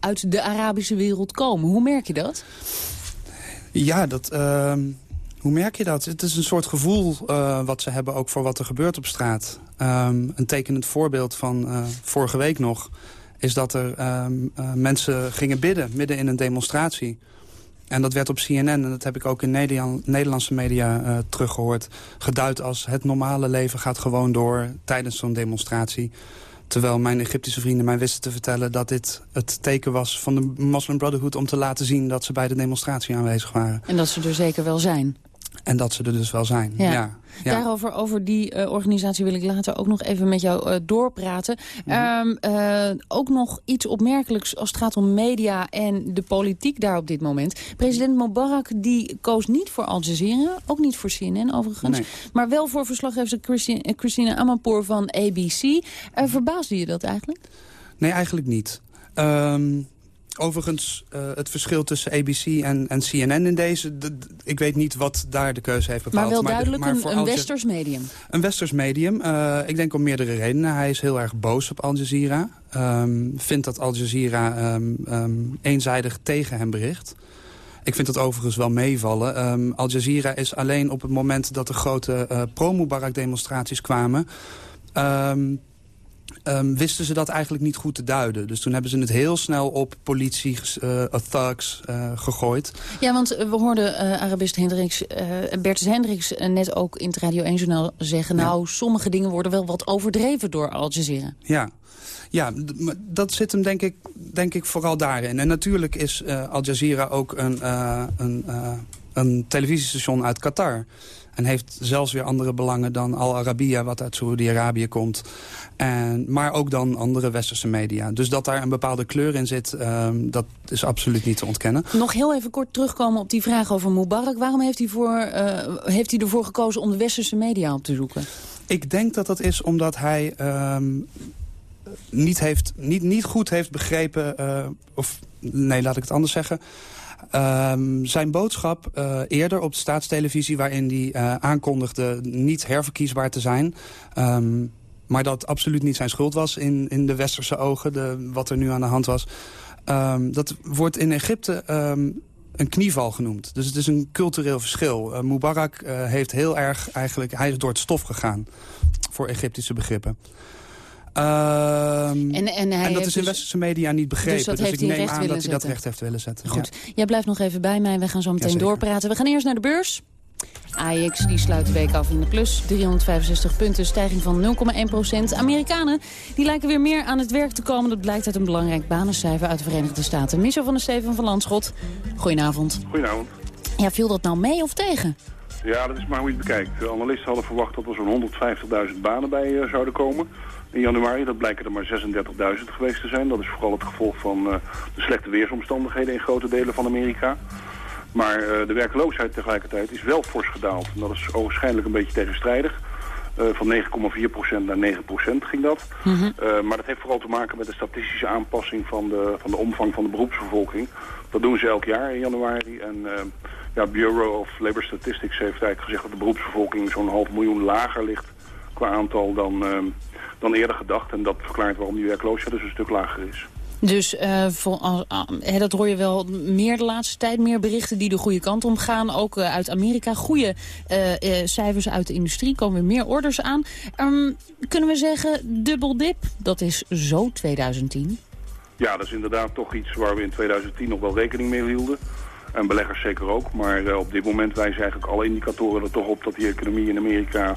Speaker 31: uit de Arabische wereld komen. Hoe merk je dat?
Speaker 40: Ja, dat... Hoe merk je dat? Het is een soort gevoel uh, wat ze hebben ook voor wat er gebeurt op straat. Um, een tekenend voorbeeld van uh, vorige week nog is dat er um, uh, mensen gingen bidden midden in een demonstratie. En dat werd op CNN, en dat heb ik ook in Nederland, Nederlandse media uh, teruggehoord... geduid als het normale leven gaat gewoon door tijdens zo'n demonstratie. Terwijl mijn Egyptische vrienden mij wisten te vertellen... dat dit het teken was van de Muslim Brotherhood om te laten zien... dat ze bij de demonstratie aanwezig waren.
Speaker 31: En dat ze er zeker wel zijn.
Speaker 40: En dat ze er dus wel zijn, ja. ja.
Speaker 31: Daarover, over die uh, organisatie wil ik later ook nog even met jou uh, doorpraten. Mm uh, ook nog iets opmerkelijks als het gaat om media en de politiek daar op dit moment. President Mubarak die koos niet voor Al Jazeera, ook niet voor CNN overigens. Nee. Maar wel voor verslaggever Christine, Christine Amanpour van ABC. verbaasde je dat eigenlijk?
Speaker 40: Nee, eigenlijk niet. Um, Overigens, uh, het verschil tussen ABC en, en CNN in deze... ik weet niet wat daar de keuze heeft bepaald.
Speaker 31: Maar wel duidelijk maar, maar een, een westers medium.
Speaker 40: Een westers medium. Uh, ik denk om meerdere redenen. Hij is heel erg boos op Al Jazeera. Um, vindt dat Al Jazeera um, um, eenzijdig tegen hem bericht. Ik vind dat overigens wel meevallen. Um, Al Jazeera is alleen op het moment dat de grote uh, pro-Mubarak-demonstraties kwamen... Um, um, wisten ze dat eigenlijk niet goed te duiden. Dus toen hebben ze het heel snel op politie, uh, thugs uh, gegooid.
Speaker 31: Ja, want we hoorden Arabist Hendricks, Bertus Hendricks net ook in het Radio 1-journaal zeggen... nou, sommige dingen worden wel wat overdreven door Al Jazeera.
Speaker 40: Ja, ja, dat zit hem denk ik, denk ik vooral daarin. En natuurlijk is Al Jazeera ook een, een, een televisiestation uit Qatar. En heeft zelfs weer andere belangen dan Al Arabiya, wat uit Saoedi-Arabië komt. En, maar ook dan andere westerse media. Dus dat daar een bepaalde kleur in zit, um, dat is absoluut niet te ontkennen.
Speaker 31: Nog heel even kort terugkomen op die vraag over Mubarak. Waarom heeft hij, voor, uh, heeft hij ervoor gekozen om de westerse media op te zoeken?
Speaker 40: Ik denk dat dat is omdat hij um, niet, heeft, niet, niet goed heeft begrepen... Uh, of nee, laat ik het anders zeggen... Um, zijn boodschap uh, eerder op de staatstelevisie... waarin hij uh, aankondigde niet herverkiesbaar te zijn... Um, maar dat absoluut niet zijn schuld was in, in de westerse ogen, de, wat er nu aan de hand was. Um, dat wordt in Egypte een knieval genoemd. Dus het is een cultureel verschil. Uh, Mubarak heeft heel erg eigenlijk, hij is door het stof gegaan voor Egyptische begrippen. Um, en, en, en, dat is in dus, westerse media niet begrepen. Dus, dus ik neem aan dat hij dat recht heeft willen zetten.
Speaker 31: Goed, ja. jij blijft nog even bij mij. We gaan zo meteen doorpraten. We gaan eerst naar de beurs. Ajax die sluit de week af in de plus. 365 punten, stijging van 0,1 procent. Amerikanen die lijken weer meer aan het werk te komen. Dat blijkt uit een belangrijk banencijfer uit de Verenigde Staten. Michel van der Steven van Landschot, goedenavond.
Speaker 41: Goedenavond.
Speaker 31: Ja, viel dat nou mee of tegen?
Speaker 41: Ja, dat is maar hoe je het bekijkt. De analisten hadden verwacht dat er zo'n 150.000 banen bij uh, zouden komen in januari. Dat blijken er maar 36.000 geweest te zijn. Dat is vooral het gevolg van uh, de slechte weersomstandigheden in grote delen van Amerika. Maar uh, de werkloosheid tegelijkertijd is wel fors gedaald. En dat is waarschijnlijk een beetje tegenstrijdig. Uh, van 9,4% naar 9% ging dat. Mm -hmm. uh, maar dat heeft vooral te maken met de statistische aanpassing van de, van de omvang van de beroepsbevolking. Dat doen ze elk jaar in januari. En uh, ja, Bureau of Labor Statistics heeft eigenlijk gezegd dat de beroepsbevolking zo'n half miljoen lager ligt qua aantal dan, dan eerder gedacht. En dat verklaart waarom die werkloosheid dus een stuk lager is.
Speaker 31: Dus uh, voor, uh, dat hoor je wel meer de laatste tijd. Meer berichten die de goede kant om gaan. Ook uit Amerika. Goede cijfers uit de industrie. Komen weer meer orders aan. Um, kunnen we zeggen, dubbel dip? Dat is zo 2010.
Speaker 41: Ja, dat is inderdaad toch iets waar we in 2010 nog wel rekening mee hielden. En beleggers zeker ook. Maar op dit moment wijzen eigenlijk alle indicatoren er toch op dat die economie in Amerika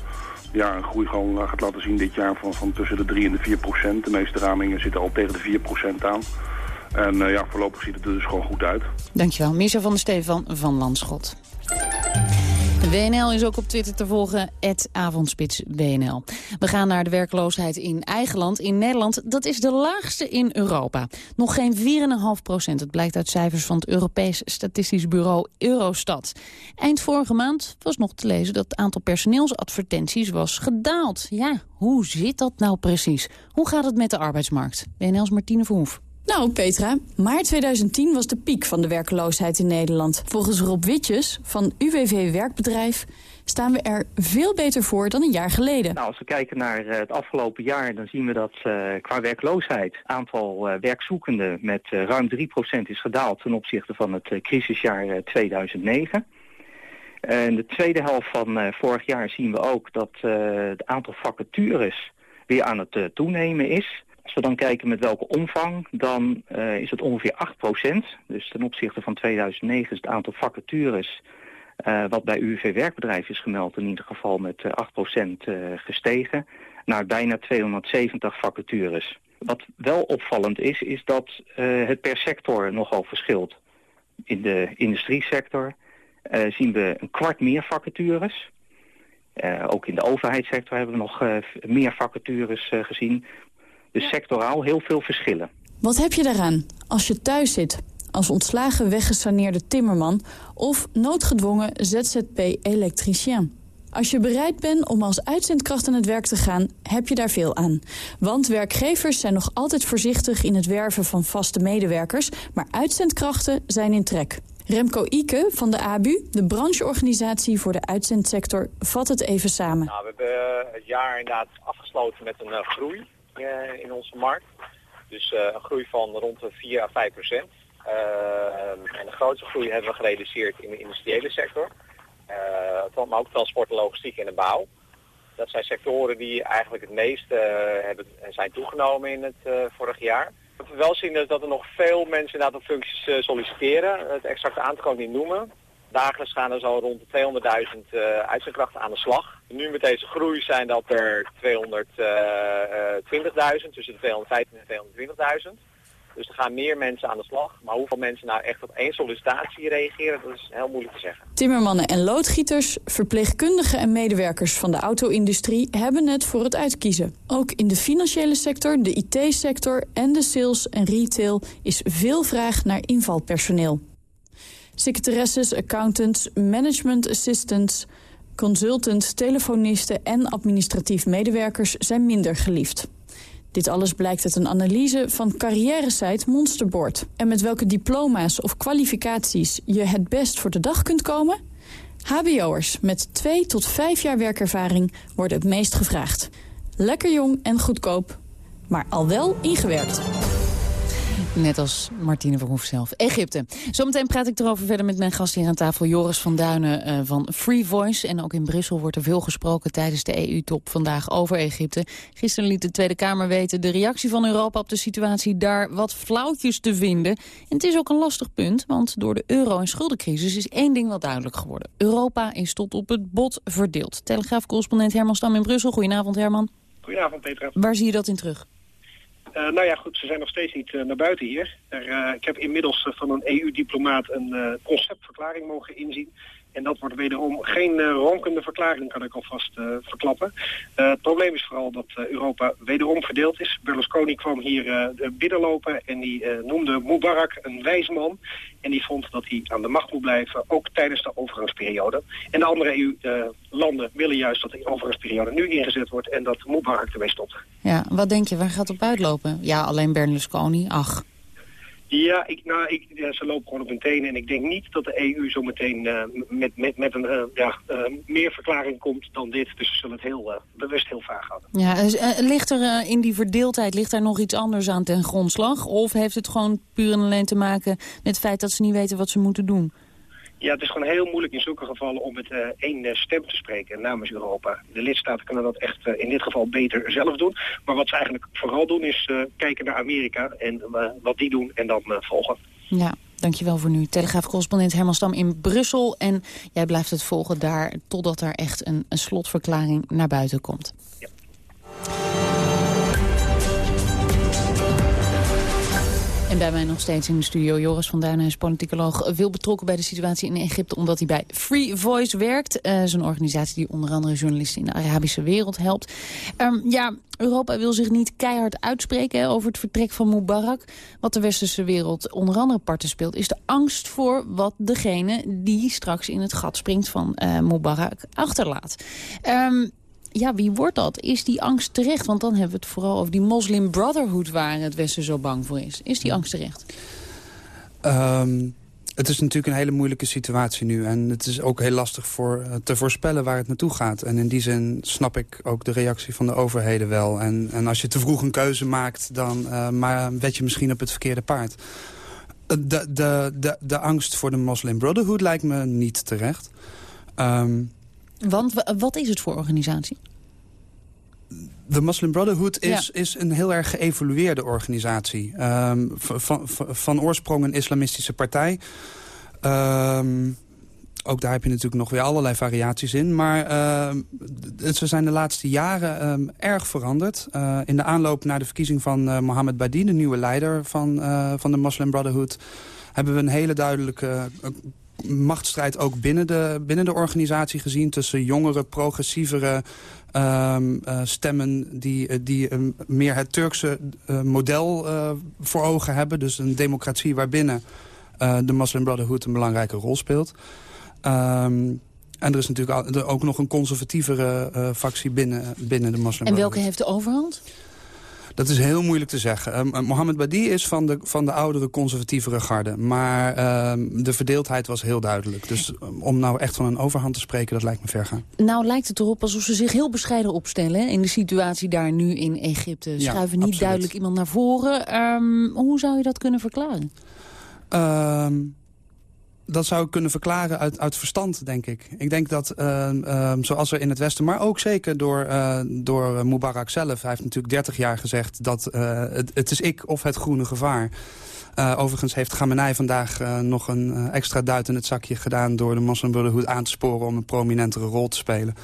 Speaker 41: ja, een groei gewoon gaat laten zien dit jaar van, van tussen de 3 en de 4 procent. De meeste ramingen zitten al tegen de 4 procent aan. En uh, ja, voorlopig ziet het er dus gewoon goed uit.
Speaker 31: Dankjewel. Mirza van der Steven van Landschot. WNL is ook op Twitter te volgen, avondspitswnl. We gaan naar de werkloosheid in eigen land. In Nederland, dat is de laagste in Europa. Nog geen 4,5 procent. Het blijkt uit cijfers van het Europees Statistisch Bureau Eurostat. Eind vorige maand was nog te lezen dat het aantal personeelsadvertenties was gedaald. Ja, hoe zit dat nou precies? Hoe gaat het met de arbeidsmarkt? WNL's Martine Verhoef.
Speaker 42: Nou, Petra, maart 2010 was de piek van de werkeloosheid in Nederland. Volgens Rob Witjes van UWV Werkbedrijf staan we er veel beter voor dan een jaar geleden.
Speaker 43: Nou, als we kijken naar uh, het afgelopen jaar, dan zien we dat uh, qua werkloosheid... aantal uh, werkzoekenden met ruim 3% is gedaald ten opzichte van het crisisjaar 2009. In de tweede helft van vorig jaar zien we ook dat het aantal vacatures weer aan het toenemen is... Als we dan kijken met welke omvang, dan uh, is het ongeveer 8%. Dus ten opzichte van 2009 is het aantal vacatures... Uh, wat bij UWV Werkbedrijf is gemeld in ieder geval met uh, 8% gestegen... naar bijna 270 vacatures. Wat wel opvallend is, is dat het per sector nogal verschilt. In de industriesector zien we een kwart meer vacatures. ook in de overheidssector hebben we nog meer vacatures gezien. Dus sectoraal heel veel verschillen.
Speaker 42: Wat heb je daaraan als je thuis zit als ontslagen weggesaneerde timmerman of noodgedwongen ZZP-elektricien? Als je bereid bent om als uitzendkracht aan het werk te gaan, heb je daar veel aan. Want werkgevers zijn nog altijd voorzichtig in het werven van vaste medewerkers, maar uitzendkrachten zijn in trek. Remco Ike van de ABU, de brancheorganisatie voor de uitzendsector, vat het even samen.
Speaker 44: Nou, we hebben het jaar inderdaad afgesloten met een uh, groei uh, in onze markt. Dus uh, een groei van rond de 4 à 5 procent. en de grootste groei hebben we gerealiseerd in de industriële sector. Maar ook transport en logistiek en de bouw. Dat zijn sectoren die eigenlijk het meest hebben, zijn toegenomen in het vorig jaar. We wel zien dat er nog veel mensen inderdaad op functies solliciteren. Het exacte aantal kan ik niet noemen. Dagelijks gaan er zo rond de 200.000 uitzendkrachten aan de slag. Nu met deze groei zijn dat er 220.000, tussen de 215.000 en 220.000. Dus er gaan meer mensen aan de slag. Maar hoeveel mensen nou echt op één sollicitatie reageren, dat is heel moeilijk te zeggen.
Speaker 42: Timmermannen en loodgieters, verpleegkundigen en medewerkers van de auto-industrie hebben het voor het uitkiezen. Ook in de financiële sector, de IT-sector en de sales en retail is veel vraag naar invalpersoneel. Secretaresses, accountants, management assistants, consultants, telefonisten en administratief medewerkers zijn minder geliefd. Dit alles blijkt uit een analyse van carrière-site Monsterboard. En met welke diploma's of kwalificaties je het best voor de dag kunt komen? HBO'ers met 2 tot 5 jaar werkervaring worden het meest gevraagd. Lekker jong en goedkoop, maar al wel ingewerkt.
Speaker 31: Net als Martine Verhoef zelf. Egypte. Zometeen praat ik erover verder met mijn gast hier aan tafel. Joris van Duinen uh, van Free Voice. En ook in Brussel wordt er veel gesproken tijdens de EU-top vandaag over Egypte. Gisteren liet de Tweede Kamer weten de reactie van Europa op de situatie daar wat flauwtjes te vinden. En het is ook een lastig punt, want door de euro- en schuldencrisis is één ding wel duidelijk geworden. Europa is tot op het bot verdeeld. Telegraaf-correspondent Herman Stam in Brussel. Goedenavond Herman.
Speaker 45: Goedenavond Petra.
Speaker 31: Waar zie je dat in terug?
Speaker 45: Uh, nou ja, goed, ze zijn nog steeds niet uh, naar buiten hier. Er, uh, ik heb inmiddels van een EU-diplomaat een conceptverklaring mogen inzien. En dat wordt wederom geen ronkende verklaring, kan ik alvast verklappen. het probleem is vooral dat Europa wederom verdeeld is. Berlusconi kwam hier binnenlopen en die noemde Mubarak een wijs man. En die vond dat hij aan de macht moet blijven, ook tijdens de overgangsperiode. En de andere EU-landen willen juist dat de overgangsperiode nu ingezet wordt... en dat Mubarak ermee stopt.
Speaker 31: Ja, wat denk je, waar gaat het op uitlopen? Ja, alleen Berlusconi, ach.
Speaker 45: Ja, ik, nou, ik, ja, ze lopen gewoon op hun tenen. En ik denk niet dat de EU zo meteen uh, met, met, met een uh, ja, uh, meer verklaring komt dan dit. Dus ze zullen het heel bewust heel vaag houden.
Speaker 31: Ja, ligt er in die verdeeldheid ligt daar nog iets anders aan ten grondslag? Of heeft het gewoon puur en alleen te maken met het feit dat ze niet weten wat ze moeten doen?
Speaker 45: Ja, het is gewoon heel moeilijk in zulke gevallen om met uh, één stem te spreken namens Europa. De lidstaten kunnen dat echt uh, in dit geval beter zelf doen. Maar wat ze eigenlijk vooral doen is kijken naar Amerika en wat die doen en dan volgen.
Speaker 31: Ja, dankjewel voor nu. Telegraaf-correspondent Herman Stam in Brussel. En jij blijft het volgen daar totdat er echt een, een slotverklaring naar buiten komt. En bij mij nog steeds in de studio Joris van Duinen is politicoloog. Veel betrokken bij de situatie in Egypte omdat hij bij Free Voice werkt. Uh, is een organisatie die onder andere journalisten in de Arabische wereld helpt. Um, ja, Europa wil zich niet keihard uitspreken over het vertrek van Mubarak. Wat de westerse wereld onder andere parten speelt... is de angst voor wat degene die straks in het gat springt van uh, Mubarak achterlaat. Um, ja, wie wordt dat? Is die angst terecht? Want dan hebben we het vooral over die Muslim Brotherhood... waar het Westen zo bang voor is. Is die angst terecht?
Speaker 40: Um, het is natuurlijk een hele moeilijke situatie nu. En het is ook heel lastig voor, uh, te voorspellen waar het naartoe gaat. En in die zin snap ik ook de reactie van de overheden wel. En, en als je te vroeg een keuze maakt, dan uh, maar je misschien op het verkeerde paard. De, de, de, de angst voor de Muslim Brotherhood lijkt me niet terecht. Um,
Speaker 31: want wat is het voor organisatie?
Speaker 40: De Muslim Brotherhood is, ja. is een heel erg geëvolueerde organisatie. Um, van, van, oorsprong een islamistische partij. Um, ook daar heb je natuurlijk nog weer allerlei variaties in. Maar uh, ze zijn de laatste jaren um, erg veranderd. Uh, in de aanloop naar de verkiezing van uh, Mohammed Badi, de nieuwe leider van, van de Muslim Brotherhood... hebben we een hele duidelijke machtsstrijd ook binnen de, binnen de organisatie gezien... tussen jongere, progressievere ehm, eh, stemmen die, eh, die meer het Turkse model voor ogen hebben. Dus een democratie waarbinnen de Muslim Brotherhood een belangrijke rol speelt. Ehm, en er is natuurlijk ook nog een conservatievere factie binnen, binnen de Muslim
Speaker 31: En welke heeft de overhand?
Speaker 40: Dat is heel moeilijk te zeggen. Um, Mohammed Badi is van de, van de oudere conservatievere garde. Maar uh, de verdeeldheid was heel duidelijk. Dus um, om nou echt van een overhand te spreken, dat lijkt me ver gaan.
Speaker 31: Nou lijkt het erop alsof ze zich heel bescheiden opstellen... in de situatie daar nu in Egypte. Schuiven niet
Speaker 40: absoluut.
Speaker 31: duidelijk iemand naar voren. Um, hoe zou je dat kunnen verklaren?
Speaker 40: Dat zou ik kunnen verklaren uit, uit verstand, denk ik. Ik denk dat, uh, uh, zoals er in het Westen, maar ook zeker door, uh, door Mubarak zelf... hij heeft natuurlijk 30 jaar gezegd dat het, het is ik of het groene gevaar... overigens heeft Gamenei vandaag nog een extra duit in het zakje gedaan... door de Muslim Brotherhood aan te sporen om een prominentere rol te spelen.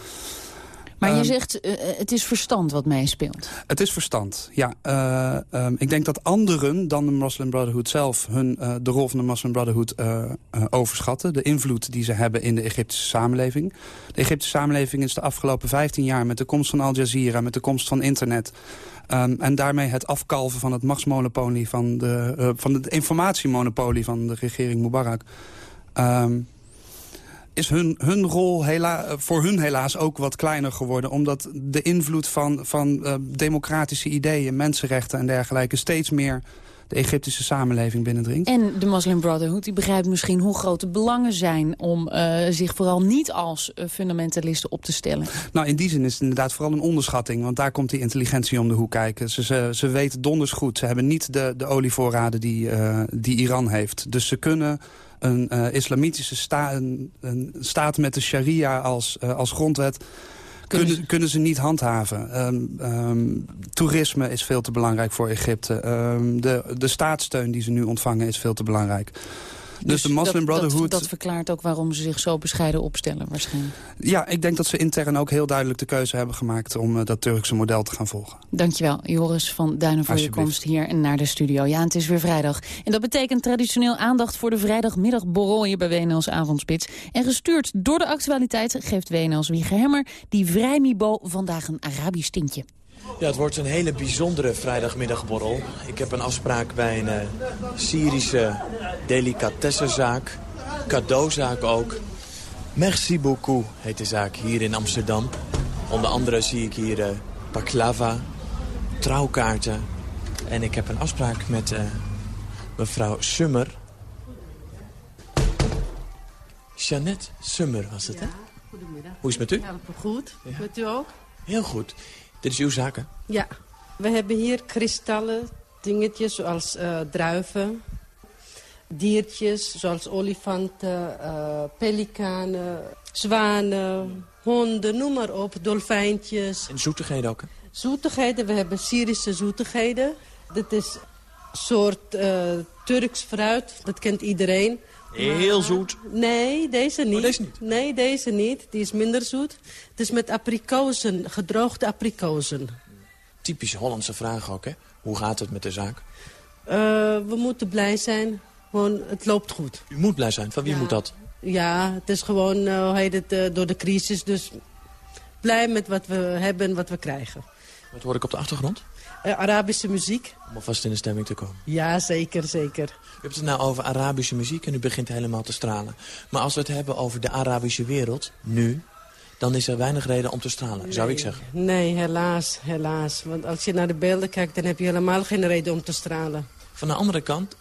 Speaker 31: Maar je ehm, zegt, uh, het is verstand wat meespeelt.
Speaker 40: Het is verstand, ja. Uh, um, ik denk dat anderen dan de Muslim Brotherhood zelf... Hun, uh, de rol van de Muslim Brotherhood overschatten. De invloed die ze hebben in de Egyptische samenleving. De Egyptische samenleving is de afgelopen 15 jaar... met de komst van Al Jazeera, met de komst van internet... Um, en daarmee het afkalven van het machtsmonopolie... van de, van de informatiemonopolie van de regering Mubarak... Um, is hun, hun rol hela voor hun helaas ook wat kleiner geworden. Omdat de invloed van, van uh, democratische ideeën, mensenrechten en dergelijke... steeds meer de Egyptische samenleving binnendringt.
Speaker 31: En de Muslim Brotherhood die begrijpt misschien hoe groot de belangen zijn... om uh, zich vooral niet als uh, fundamentalisten op te stellen.
Speaker 40: Nou, in die zin is het inderdaad vooral een onderschatting. Want daar komt die intelligentie om de hoek kijken. Ze, ze, ze weten donders goed. Ze hebben niet de, de olievoorraden die, uh, die Iran heeft. Dus ze kunnen een uh, islamitische sta een, een, staat met de sharia als, uh, als grondwet... Kunnen, kunnen, kunnen, ze niet handhaven. Um, um, toerisme is veel te belangrijk voor Egypte. Um, de, de staatssteun die ze nu ontvangen is veel te belangrijk. Dus, dus de Muslim
Speaker 31: dat,
Speaker 40: Brotherhood...
Speaker 31: Dat, dat, verklaart ook waarom ze zich zo bescheiden opstellen waarschijnlijk.
Speaker 40: Ja, ik denk dat ze intern ook heel duidelijk de keuze hebben gemaakt... om uh, dat Turkse model te gaan volgen.
Speaker 31: Dankjewel, Joris van Duinen voor je komst hier naar de studio. Ja, het is weer vrijdag. En dat betekent traditioneel aandacht voor de vrijdagmiddagborrel... hier bij WNL's Avondspits. En gestuurd door de actualiteit geeft WNL's Wieger Hemmer... die vrijmibo vandaag een Arabisch tintje.
Speaker 46: Ja, het wordt een hele bijzondere vrijdagmiddagborrel. Ik heb een afspraak bij een uh, Syrische delicatessenzaak. Cadeauzaak ook. Merci beaucoup heet de zaak hier in Amsterdam. Onder andere zie ik hier uh, baklava, trouwkaarten. En ik heb een afspraak met uh, mevrouw Summer. Jeannette Summer was het, hè?
Speaker 45: Goedemiddag.
Speaker 46: Hoe is het met u?
Speaker 45: Ja, goed. Ja. Met u ook?
Speaker 46: Heel goed. Dit is uw zaak, hè?
Speaker 45: Ja. We hebben hier kristallen, dingetjes zoals uh, druiven. Diertjes zoals olifanten, uh, pelikanen, zwanen, honden, noem maar op. Dolfijntjes.
Speaker 46: En zoetigheden ook, hè?
Speaker 45: Zoetigheden. We hebben Syrische zoetigheden. Dit is een soort uh, Turks fruit. Dat kent iedereen.
Speaker 46: Heel zoet?
Speaker 45: Nee, deze niet.
Speaker 46: Oh, deze niet?
Speaker 45: Nee, deze niet. Die is minder zoet. Het is met abrikozen, gedroogde abrikozen.
Speaker 46: Typische Hollandse vraag ook, hè? Hoe gaat het met de zaak?
Speaker 45: Uh, we moeten blij zijn. Gewoon, het loopt goed.
Speaker 46: U moet blij zijn. Van wie
Speaker 45: ja.
Speaker 46: moet dat?
Speaker 45: Ja, het is gewoon uh, hoe heet het, uh, door de crisis. Dus blij met wat we hebben en wat we krijgen.
Speaker 46: Wat hoor ik op de achtergrond?
Speaker 45: Uh, Arabische muziek.
Speaker 46: Om alvast in de stemming te komen.
Speaker 45: Ja, zeker, zeker.
Speaker 46: U hebt het nou over Arabische muziek en u begint helemaal te stralen. Maar als we het hebben over de Arabische wereld, nu... dan is er weinig reden om te stralen,
Speaker 45: nee,
Speaker 46: zou ik zeggen.
Speaker 45: Nee, helaas, helaas. Want als je naar de beelden kijkt, dan heb je helemaal geen reden om te stralen.
Speaker 46: Van de andere kant,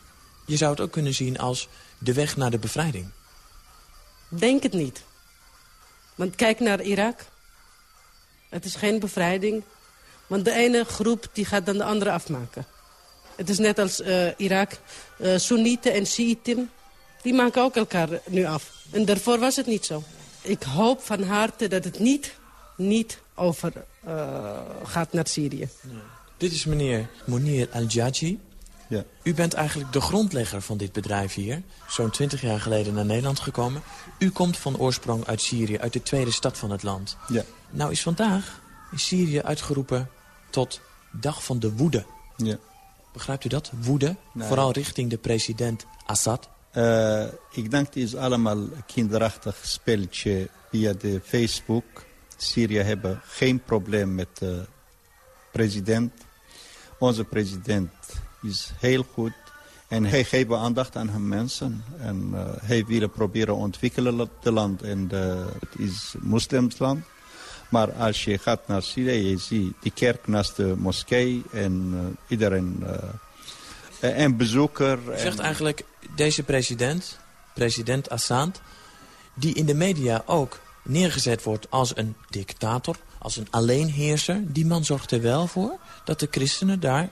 Speaker 46: je zou het ook kunnen zien als de weg naar de bevrijding.
Speaker 45: Denk het niet. Want kijk naar Irak. Het is geen bevrijding. Want de ene groep die gaat dan de andere afmaken. Het is net als uh, Irak. Uh, Soenieten en Shiiten, die maken ook elkaar nu af. En daarvoor was het niet zo. Ik hoop van harte dat het niet, niet over uh, gaat naar Syrië.
Speaker 46: Nee. Dit is meneer Monir Al-Jaji.
Speaker 47: Ja.
Speaker 46: U bent eigenlijk de grondlegger van dit bedrijf hier. Zo'n twintig jaar geleden naar Nederland gekomen. U komt van oorsprong uit Syrië, uit de tweede stad van het land.
Speaker 47: Ja.
Speaker 46: Nou is vandaag in Syrië uitgeroepen tot dag van de woede.
Speaker 47: Ja.
Speaker 46: Begrijpt u dat? Woede,
Speaker 47: nee.
Speaker 46: vooral richting de president Assad.
Speaker 48: Uh, ik denk het is allemaal een kinderachtig spelletje via de Facebook. Syrië hebben geen probleem met de president. Onze president is heel goed. En hij geeft aandacht aan hun mensen. En uh, hij wil proberen ontwikkelen het land. En uh, het is een moslimsland. Maar als je gaat naar Syrië, je ziet die kerk naast de moskee. En uh, iedereen... en bezoeker.
Speaker 46: Zegt eigenlijk, deze president, president Assad... die in de media ook neergezet wordt als een dictator, als een alleenheerser... die man zorgt er wel voor dat de christenen daar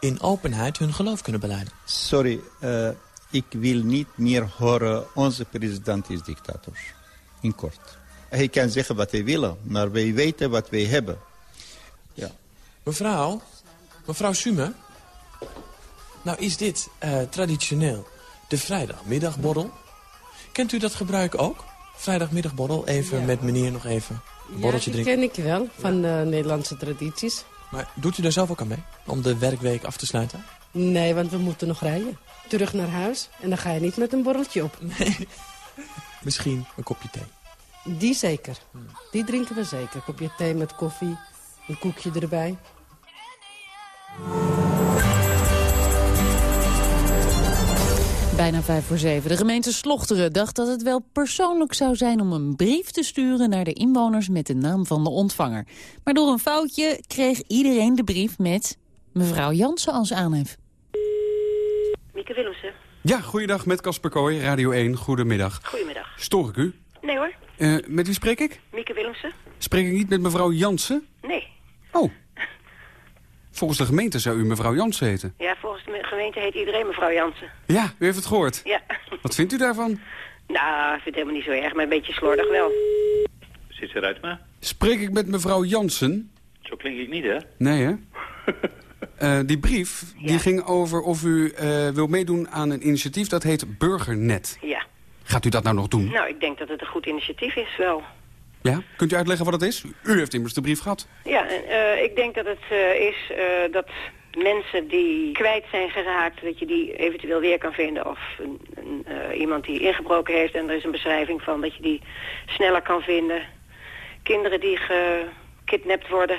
Speaker 46: in openheid hun geloof kunnen beleiden.
Speaker 48: Sorry, uh, ik wil niet meer horen... onze president is dictator. In kort. Hij kan zeggen wat hij wil, maar wij weten wat wij hebben. Ja.
Speaker 46: Mevrouw, mevrouw Sume... Nou is dit uh, traditioneel de vrijdagmiddagborrel. Kent u dat gebruik ook? Vrijdagmiddagborrel, even ja. met meneer nog even een borreltje
Speaker 45: ja,
Speaker 46: drinken.
Speaker 45: ken ik wel, van de Nederlandse tradities.
Speaker 46: Maar doet u daar zelf ook aan mee? Om de werkweek af te sluiten?
Speaker 45: Nee, want we moeten nog rijden. Terug naar huis. En dan ga je niet met een borreltje op.
Speaker 46: Nee. Misschien een kopje thee.
Speaker 45: Die zeker. Die drinken we zeker. Een kopje thee met koffie. Een koekje erbij.
Speaker 31: Bijna vijf voor zeven. De gemeente Slochteren dacht dat het wel persoonlijk zou zijn... om een brief te sturen naar de inwoners met de naam van de ontvanger. Maar door een foutje kreeg iedereen de brief met mevrouw Jansen als aanhef.
Speaker 47: Mieke Willemsen.
Speaker 49: Ja, goeiedag met Casper Kooi, Radio 1. Goedemiddag.
Speaker 47: Goedemiddag.
Speaker 49: Stoor ik u?
Speaker 47: Nee hoor.
Speaker 49: Uh, met wie spreek ik?
Speaker 47: Mieke Willemsen.
Speaker 49: Spreek ik niet met mevrouw Jansen?
Speaker 47: Nee.
Speaker 49: Oh. Volgens de gemeente zou u mevrouw Jansen heten.
Speaker 47: Ja, volgens de gemeente heet iedereen mevrouw Jansen.
Speaker 49: Ja, u heeft het gehoord.
Speaker 47: Ja.
Speaker 49: Wat vindt u daarvan?
Speaker 47: Nou, ik vind het helemaal niet zo erg, maar een beetje slordig wel.
Speaker 50: Zit ze eruit maar?
Speaker 49: Spreek ik met mevrouw Jansen?
Speaker 50: Zo klink ik niet, hè?
Speaker 49: Nee, hè? uh, die brief ja. die ging over of u uh, wil meedoen aan een initiatief dat heet Burgernet.
Speaker 47: Ja.
Speaker 49: Gaat u dat nou nog doen?
Speaker 47: Nou, ik denk dat het een goed initiatief is, wel.
Speaker 49: Ja? Kunt u uitleggen wat het is? U heeft immers de brief gehad.
Speaker 47: Ja, uh, ik denk dat het uh, is uh, dat mensen die kwijt zijn geraakt... dat je die eventueel weer kan vinden. Of een, een, iemand die ingebroken heeft en er is een beschrijving van... dat je die sneller kan vinden. Kinderen die gekidnapt worden.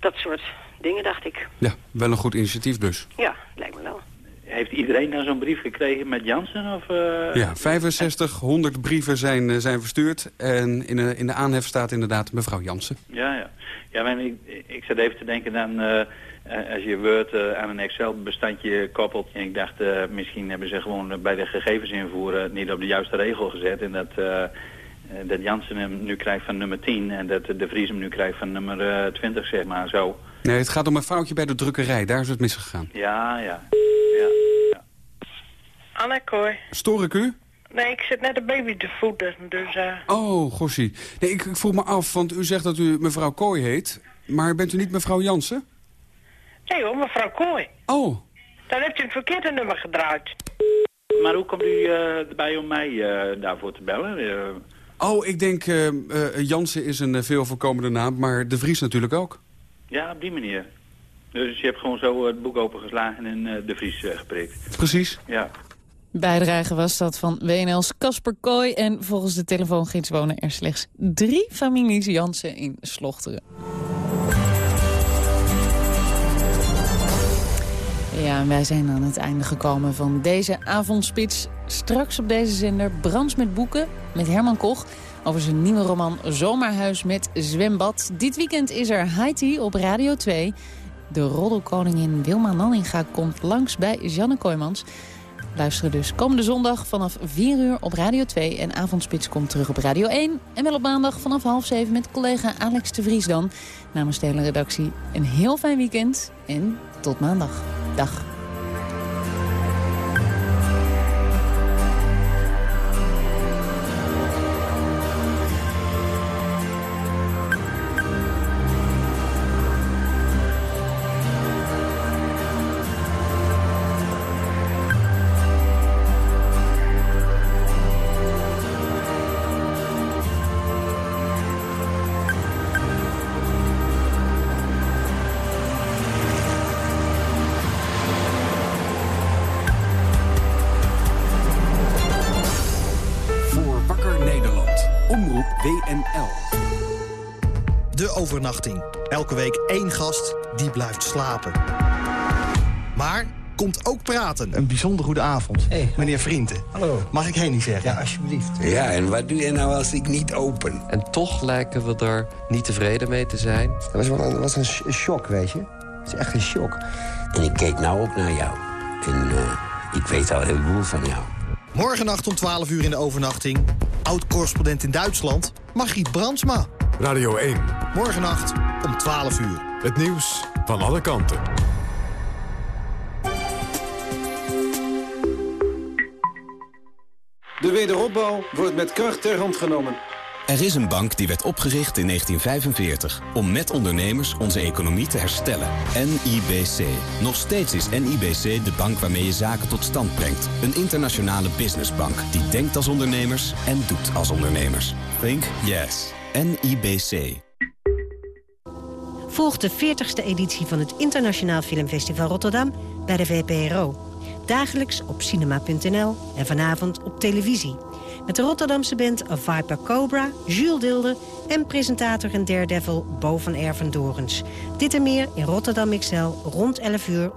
Speaker 47: Dat soort dingen, dacht ik.
Speaker 49: Ja, wel een goed initiatief dus.
Speaker 47: Ja, lijkt me wel.
Speaker 50: Heeft iedereen nou zo'n brief gekregen met Jansen? Of, uh...
Speaker 49: Ja, 6500 brieven zijn, uh, zijn verstuurd. En in de, in de aanhef staat inderdaad mevrouw Jansen.
Speaker 50: Ja, ja. ja maar ik, ik zat even te denken aan... Uh, als je Word aan een Excel-bestandje koppelt... en ik dacht, misschien hebben ze gewoon bij de gegevensinvoer... niet op de juiste regel gezet. En dat, dat Jansen hem nu krijgt van nummer 10... en dat de Vries hem nu krijgt van nummer 20, zeg maar, zo...
Speaker 49: Nee, het gaat om een foutje bij de drukkerij. Daar is het misgegaan.
Speaker 50: Ja, ja.
Speaker 47: Anne Kooi.
Speaker 49: Stoor ik u?
Speaker 47: Nee, ik zit net een baby te voeden, dus... Uh...
Speaker 49: Oh, gossie. Nee, ik, ik vroeg me af, want u zegt dat u mevrouw Kooi heet. Maar bent u niet mevrouw Jansen?
Speaker 47: Nee hoor, mevrouw Kooi.
Speaker 49: Oh.
Speaker 47: Dan hebt u het verkeerde nummer gedraaid.
Speaker 50: Maar hoe komt u uh, erbij om mij uh, daarvoor te bellen?
Speaker 49: Oh, ik denk, Jansen is een veel voorkomende naam, maar De Vries natuurlijk ook.
Speaker 50: Ja, op die manier. Dus je hebt gewoon zo het boek opengeslagen en uh, de Vries uh, geprikt.
Speaker 49: Precies.
Speaker 50: Ja.
Speaker 31: Bijdrage was dat van WNL's Casper Kooi. En volgens de telefoongids wonen er slechts drie families Jansen in Slochteren. Ja, wij zijn aan het einde gekomen van deze avondspits. Straks op deze zender Brands met boeken met Herman Koch over zijn nieuwe roman Zomerhuis met zwembad. Dit weekend is er Haiti op Radio 2. De roddelkoningin Wilma Nanninga komt langs bij Janne Kooijmans. Luisteren dus komende zondag vanaf 4 uur op Radio 2. En Avondspits komt terug op Radio 1. En wel op maandag vanaf half 7 met collega Alex de Vries dan. Namens de hele redactie een heel fijn weekend. En tot maandag. Dag.
Speaker 51: Overnachting. Elke week één gast die blijft slapen. Maar komt ook praten.
Speaker 52: Een bijzonder goede avond. Meneer Vrienden. Hallo. Mag ik heen zeggen? Ja, alsjeblieft.
Speaker 50: Ja, en wat doe je nou als ik niet open?
Speaker 53: En toch lijken we er niet tevreden mee te zijn.
Speaker 52: Dat was, wel een, dat was een sh- shock, weet je. Het is echt een shock.
Speaker 50: En ik keek nou ook naar jou. En eh, ik weet al heel veel van jou.
Speaker 51: Morgennacht om 12 uur in de overnachting. Oud-correspondent in Duitsland, Margriet Brandsma.
Speaker 2: Radio 1.
Speaker 51: Morgennacht om 12 uur.
Speaker 2: Het nieuws van alle kanten.
Speaker 54: De wederopbouw wordt met kracht ter hand genomen.
Speaker 35: Er is een bank die werd opgericht in 1945 om met ondernemers onze economie te herstellen. NIBC. Nog steeds is NIBC de bank waarmee je zaken tot stand brengt. Een internationale businessbank die denkt als ondernemers en doet als ondernemers. Think yes. NIBC.
Speaker 55: Volg de 40ste editie van het Internationaal Filmfestival Rotterdam bij de VPRO. Dagelijks op cinema.nl en vanavond op televisie. Met de Rotterdamse band Viper Cobra, Jules Dilde... en presentator en daredevil Bo van Erven Dorens. Dit en meer in Rotterdam XL rond 11 uur